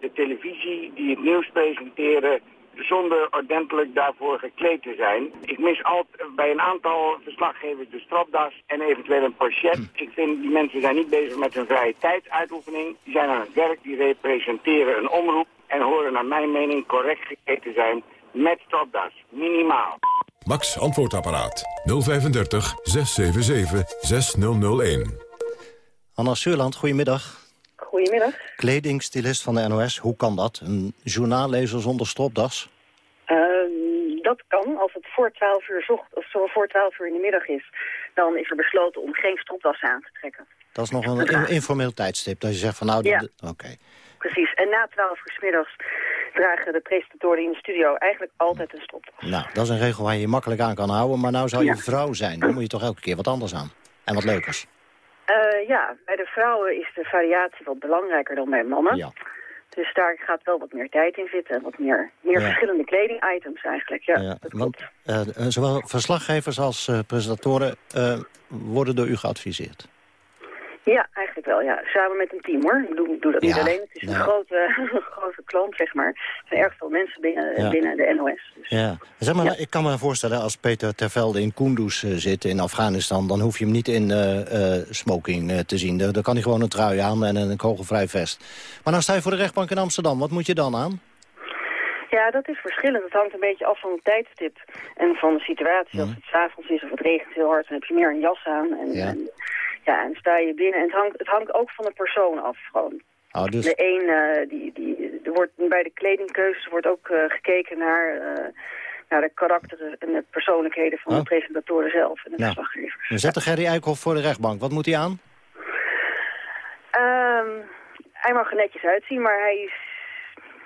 de televisie die het nieuws presenteren zonder ordentelijk daarvoor gekleed te zijn. Ik mis altijd bij een aantal verslaggevers de stropdas en eventueel een pochet. Ik vind die mensen zijn niet bezig met hun vrije tijdsuitoefening. Die zijn aan het werk, die representeren een omroep en horen naar mijn mening correct gekleed te zijn met stropdas. Minimaal. Max Antwoordapparaat 035 677 6001. Anna Surland, goedemiddag. Goedemiddag. Kledingstylist van de NOS, hoe kan dat? Een journaallezer zonder stropdas? Uh, dat kan. Als het voor 12 uur zocht, of zo voor 12 uur in de middag is, dan is er besloten om geen stropdas aan te trekken. Dat is nog een in, informeel tijdstip, dat je zegt van nou... Ja. Oké. Precies. En na 12 uur s middags dragen de presentatoren in de studio eigenlijk altijd een stropdas. Nou, dat is een regel waar je je makkelijk aan kan houden. Maar nou zou je Ja. vrouw zijn, dan moet je toch elke keer wat anders aan. En wat leukers. Eh, ja, bij de vrouwen is de variatie wat belangrijker dan bij mannen. Ja. Dus daar gaat wel wat meer tijd in zitten. en Wat meer, meer Ja. verschillende kledingitems eigenlijk. Ja, Ja, dat want eh, eh, zowel verslaggevers als presentatoren worden door u geadviseerd. Ja, eigenlijk wel. Ja. Samen met een team hoor. Ik doe, doe dat niet Ja, alleen. Het is een grote, grote klant, zeg maar. Er zijn erg veel mensen binnen, Ja. binnen de NOS. Ja. Zeg maar, Ik kan me voorstellen, als Peter Tervelde in Kunduz eh, zit in Afghanistan... dan hoef je hem niet in eh, smoking te zien. Dan dan kan hij gewoon een trui aan en een kogelvrij vest. Maar nou sta je voor de rechtbank in Amsterdam. Wat moet je dan aan? Ja, dat is verschillend. Het hangt een beetje af van het tijdstip en van de situatie. Als het s'avonds is of het regent heel hard, dan heb je meer een jas aan. En, Ja. en, ja, en sta je binnen. En het hangt, het hangt ook van de persoon af gewoon. Oh, dus... De een, eh, die, die, er wordt, bij de kledingkeuzes wordt ook eh, gekeken naar, eh, naar de karakteren en de persoonlijkheden van Oh. de presentatoren zelf en de Nou, verslaggevers. we zetten Gerry Eikhoff voor de rechtbank. Wat moet hij aan? Ehm, hij mag er netjes uitzien, maar hij is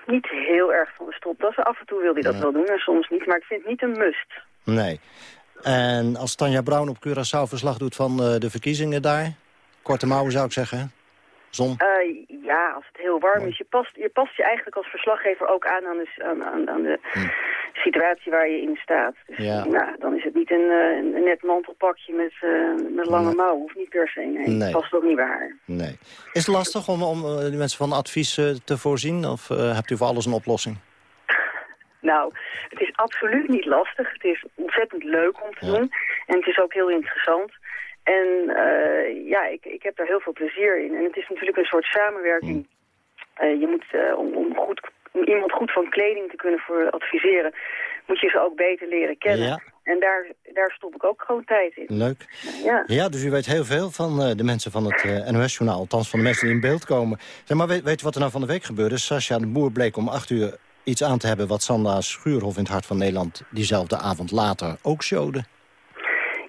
niet heel erg van de stropdassen. Af en toe wil hij dat wel doen en soms niet, maar ik vind het niet een must. Nee. En als Tanja Brown op Curaçao verslag doet van eh, de verkiezingen daar... korte mouwen zou ik zeggen. Zon. Eh, ja, als het heel warm is. Je past, je past je eigenlijk als verslaggever ook aan aan de, aan, aan, aan de situatie waar je in staat. Dus Hm. Ja. nou, dan is het niet een, eh, een net mantelpakje met, met lange Nee. mouwen. Of niet per se. Nee, Nee. Het past ook niet bij haar. Nee. Is het lastig om, om die mensen van advies te voorzien? Of hebt u voor alles een oplossing? Nou, het is absoluut niet lastig. Het is ontzettend leuk om te doen. En het is ook heel interessant. En eh, ja, ik, ik heb daar heel veel plezier in. En het is natuurlijk een soort samenwerking. Eh, je moet, eh, om, om, goed, om iemand goed van kleding te kunnen voor adviseren, moet je ze ook beter leren kennen. Ja. En daar, daar stop ik ook gewoon tijd in. Leuk. Ja. Ja, dus u weet heel veel van de mensen van het eh, NOS-journaal. Althans, van de mensen die in beeld komen. Zeg maar, weet, weet u wat er nou van de week gebeurde? Sascha de Boer bleek om acht uur iets aan te hebben... wat Sandra Schuurhof in het Hart van Nederland diezelfde avond later ook showde.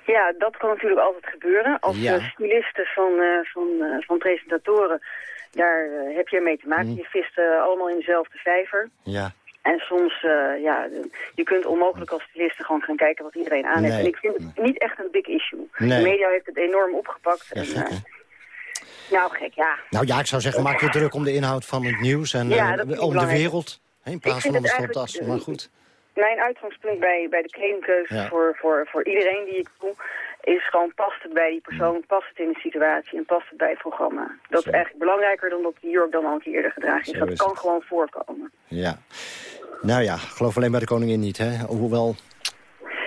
Ja, dat kan natuurlijk altijd gebeuren. Als Ja. eh, stylisten van, eh, van, eh, van presentatoren, daar heb je mee te maken. Je vist eh, allemaal in dezelfde vijver. Ja. En soms, ja, je kunt onmogelijk als styliste gewoon gaan kijken wat iedereen aan heeft. Nee. En ik vind het niet echt een big issue. Nee. De media heeft het enorm opgepakt. en, eh, nou, gek, ja. Nou ja, ik zou zeggen, maak je druk om de inhoud van het nieuws... en Ja, om de wereld, in plaats van om het Maar goed. Mijn uitgangspunt bij, bij de kledingkeuze Ja. voor, voor, voor iedereen die ik doe... is gewoon past het bij die persoon, past het in de situatie en past het bij het programma. Dat is eigenlijk belangrijker dan dat die jurk dan al een keer eerder gedragen is. Zo dat is kan het. gewoon voorkomen. Ja. Nou ja, geloof alleen bij de koningin niet, hè. Hoewel,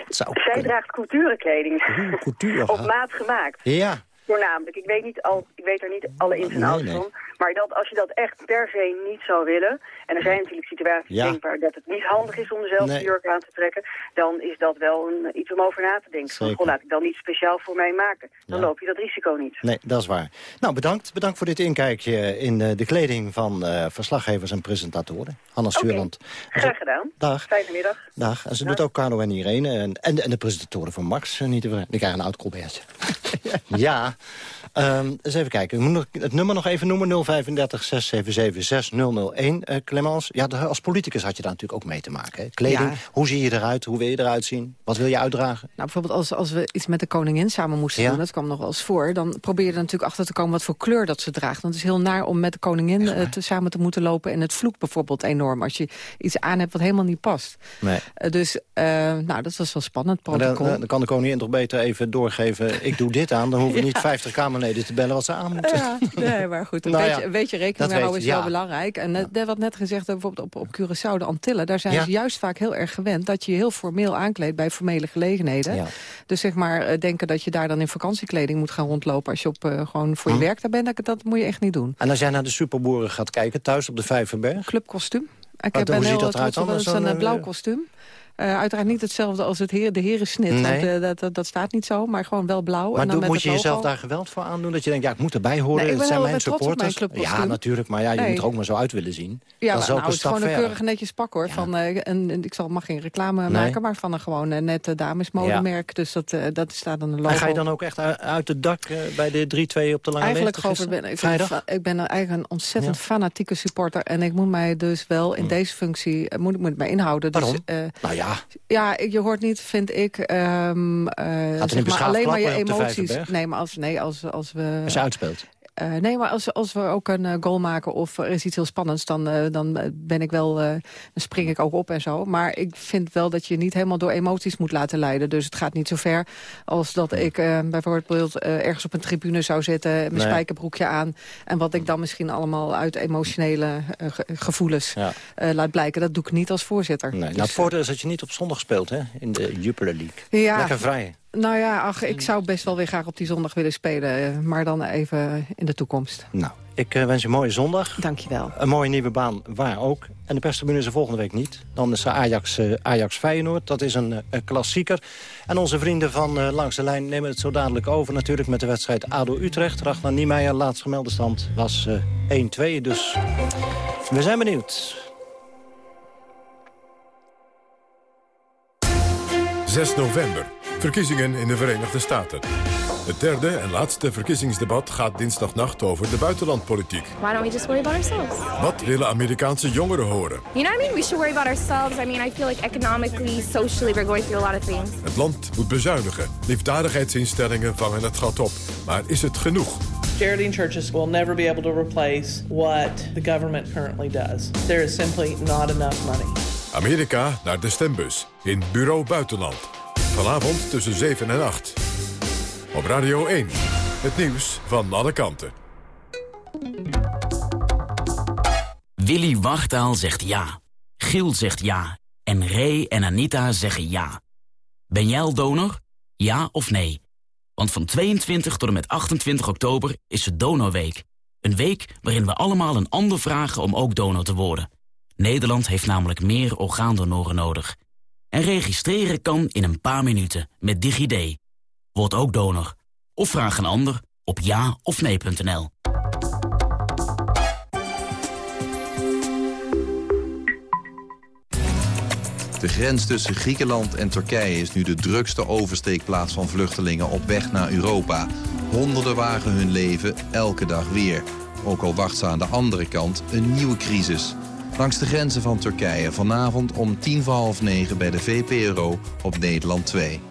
Zij draagt culturenkleding. couture Op maat gemaakt. Ja, Voornamelijk. Ik weet, niet al, ik weet er niet alle ins en outs van. Maar dat, als je dat echt per se niet zou willen... en er zijn natuurlijk situaties Ja. denkbaar dat het niet handig is om dezelfde Nee. jurk aan te trekken... dan is dat wel een, iets om over na te denken. Van, goh, laat ik dan niet speciaal voor mij maken. Dan Ja. loop je dat risico niet. nee, dat is waar. Nou, bedankt. Bedankt voor dit inkijkje in eh, de kleding van eh, verslaggevers en presentatoren. Hanna. Stuurland. Graag gedaan. Dag. Fijne middag. Dag. En ze doet ook Carlo en Irene. En, en, en de presentatoren van Max, eh, niet te vergeten. Die krijgen een oud colbertje. ja. Ehm, eens even kijken. Ik moet het nummer nog even noemen. 035 677 6001. Eh, Clemens, ja, als politicus had je daar natuurlijk ook mee te maken. Hè? Kleding, Ja. hoe zie je eruit? Hoe wil je eruit zien? Wat wil je uitdragen? Nou, bijvoorbeeld als, als we iets met de koningin samen moesten Ja. doen... dat kwam nog wel eens voor... dan probeer je er natuurlijk achter te komen wat voor kleur dat ze draagt. Want het is heel naar om met de koningin eh, te, samen te moeten lopen... en het vloekt bijvoorbeeld enorm als je iets aan hebt wat helemaal niet past. Nee. Eh, dus, eh, nou, dat was wel spannend, dan, dan kan de koningin toch beter even doorgeven... ik doe dit aan, dan hoeven Ja. niet 50 Kamerleden te bellen wat ze aan moeten. Ja, nee, maar goed, een, Nou beetje, een beetje rekening mee houden is wel belangrijk. En net, net wat net gezegd, eh, bijvoorbeeld op, op Curaçao, de Antillen... daar zijn ze juist vaak heel erg gewend dat je je heel formeel aankleedt... bij formele gelegenheden. Dus zeg maar, eh, denken dat je daar dan in vakantiekleding moet gaan rondlopen... als je op, eh, gewoon voor je Hm. werk daar bent, dat, dat moet je echt niet doen. En als jij naar de superboeren gaat kijken, thuis op de Vijverberg... Clubkostuum. Ik Wat- heb hoe een ziet dat eruit dan? een eh, eh, blauw kostuum. Eh, uiteraard niet hetzelfde als het heer, de herensnit, Nee. want eh, dat, dat, dat staat niet zo, maar gewoon wel blauw. Maar en dan doe- moet je jezelf daar geweld voor aandoen? Dat je denkt, ja, ik moet erbij horen, Nee, ik het ben zijn mijn supporters. ja, natuurlijk, maar ja, je Nee. moet er ook maar zo uit willen zien. Ja, dat is maar, ook nou, een het is gewoon een keurig netjes pak hoor. Van, eh, en, en ik zal mag geen reclame maken, maar van een gewoon nette damesmodemerk. Dus dat, dat staat dan een logo. En ga je dan ook echt uit, het dak bij de 3-2 op de lange Eigenlijk Weg gewoon, ben, ik, Vrijdag? ik ben eigenlijk een ontzettend Ja. fanatieke supporter. En ik moet mij dus wel in deze functie moet ik me mij inhouden. Dus, Waarom? Nou ja, ja, ik- je hoort niet, vind ik, ehm, eh, zeg maar, alleen maar je emoties. Nee, maar als, nee, als, als we... als je uitspeelt. Eh, nee, maar als, als we ook een eh, goal maken of er is iets heel spannends... dan, eh, dan ben ik wel, dan spring ik ook op en zo. Maar ik vind wel dat je niet helemaal door emoties moet laten leiden. Dus het gaat niet zo ver als dat ik bijvoorbeeld ergens op een tribune zou zitten... mijn Nee. spijkerbroekje aan. En wat ik dan misschien allemaal uit emotionele ge- gevoelens Ja. laat blijken... dat doe ik niet als voorzitter. Nee, nou, Dus, het voordeel is dat je niet op zondag speelt, hè? In de Jupiler League. Ja. Lekker vrij. Nou ja, ach, ik zou best wel weer graag op die zondag willen spelen. eh, Maar dan even in de toekomst. Nou, ik eh, wens je een mooie zondag. Dankjewel. Een mooie nieuwe baan, waar ook. En de perstribune is er volgende week niet. Dan is er Ajax, eh, Ajax Feyenoord. Dat is een, een klassieker. En onze vrienden van eh, Langs de Lijn nemen het zo dadelijk over. Natuurlijk met de wedstrijd ADO-Utrecht. Ragnar Niemeyer, laatst gemelde stand, was eh 1-2. Dus we zijn benieuwd. 6 november. Verkiezingen in de Verenigde Staten. Het derde en laatste verkiezingsdebat gaat dinsdagnacht over de buitenlandpolitiek. Why don't we just worry about ourselves? Wat willen Amerikaanse jongeren horen? You know what I mean? We should worry about ourselves. I mean, I feel like economically, socially, we're going through a lot of things. Het land moet bezuinigen. Liefdadigheidsinstellingen vangen het gat op. Maar is het genoeg? Charity churches will never be able to replace what the government currently does. There is simply not enough money. Amerika naar de stembus in Bureau Buitenland. Vanavond tussen 7 en 8. Op Radio 1. Het nieuws van alle kanten. Willy Wartaal zegt ja. Giel zegt ja. En Ray en Anita zeggen ja. Ben jij al donor? Ja of nee? Want van 22 tot en met 28 oktober is het Donorweek. Een week waarin we allemaal een ander vragen om ook donor te worden. Nederland heeft namelijk meer orgaandonoren nodig. En registreren kan in een paar minuten met DigiD. Word ook donor. Of vraag een ander op ja of nee.nl. De grens tussen Griekenland en Turkije is nu de drukste oversteekplaats van vluchtelingen op weg naar Europa. Honderden wagen hun leven elke dag weer. Ook al wacht ze aan de andere kant een nieuwe crisis. Langs de grenzen van Turkije vanavond om tien voor half negen bij de VPRO op Nederland 2.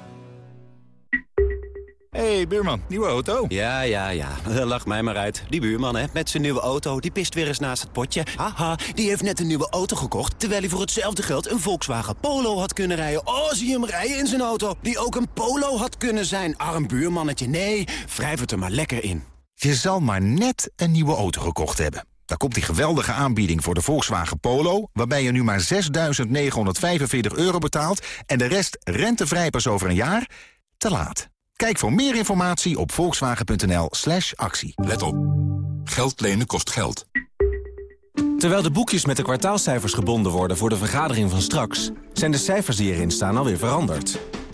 hey, buurman, nieuwe auto? Ja, ja, ja. Lach mij maar uit. Die buurman, hè, met zijn nieuwe auto, die pist weer eens naast het potje. Haha, die heeft net een nieuwe auto gekocht... terwijl hij voor hetzelfde geld een Volkswagen Polo had kunnen rijden. Oh, zie hem rijden in zijn auto, die ook een Polo had kunnen zijn. Arm buurmannetje, nee, wrijf het er maar lekker in. Je zal maar net een nieuwe auto gekocht hebben. Daar komt die geweldige aanbieding voor de Volkswagen Polo... waarbij je nu maar 6.945 euro betaalt... en de rest rentevrij pas over een jaar? Te laat. Kijk voor meer informatie op volkswagen.nl slash actie. Let op. Geld lenen kost geld. Terwijl de boekjes met de kwartaalcijfers gebonden worden voor de vergadering van straks... zijn de cijfers die erin staan alweer veranderd.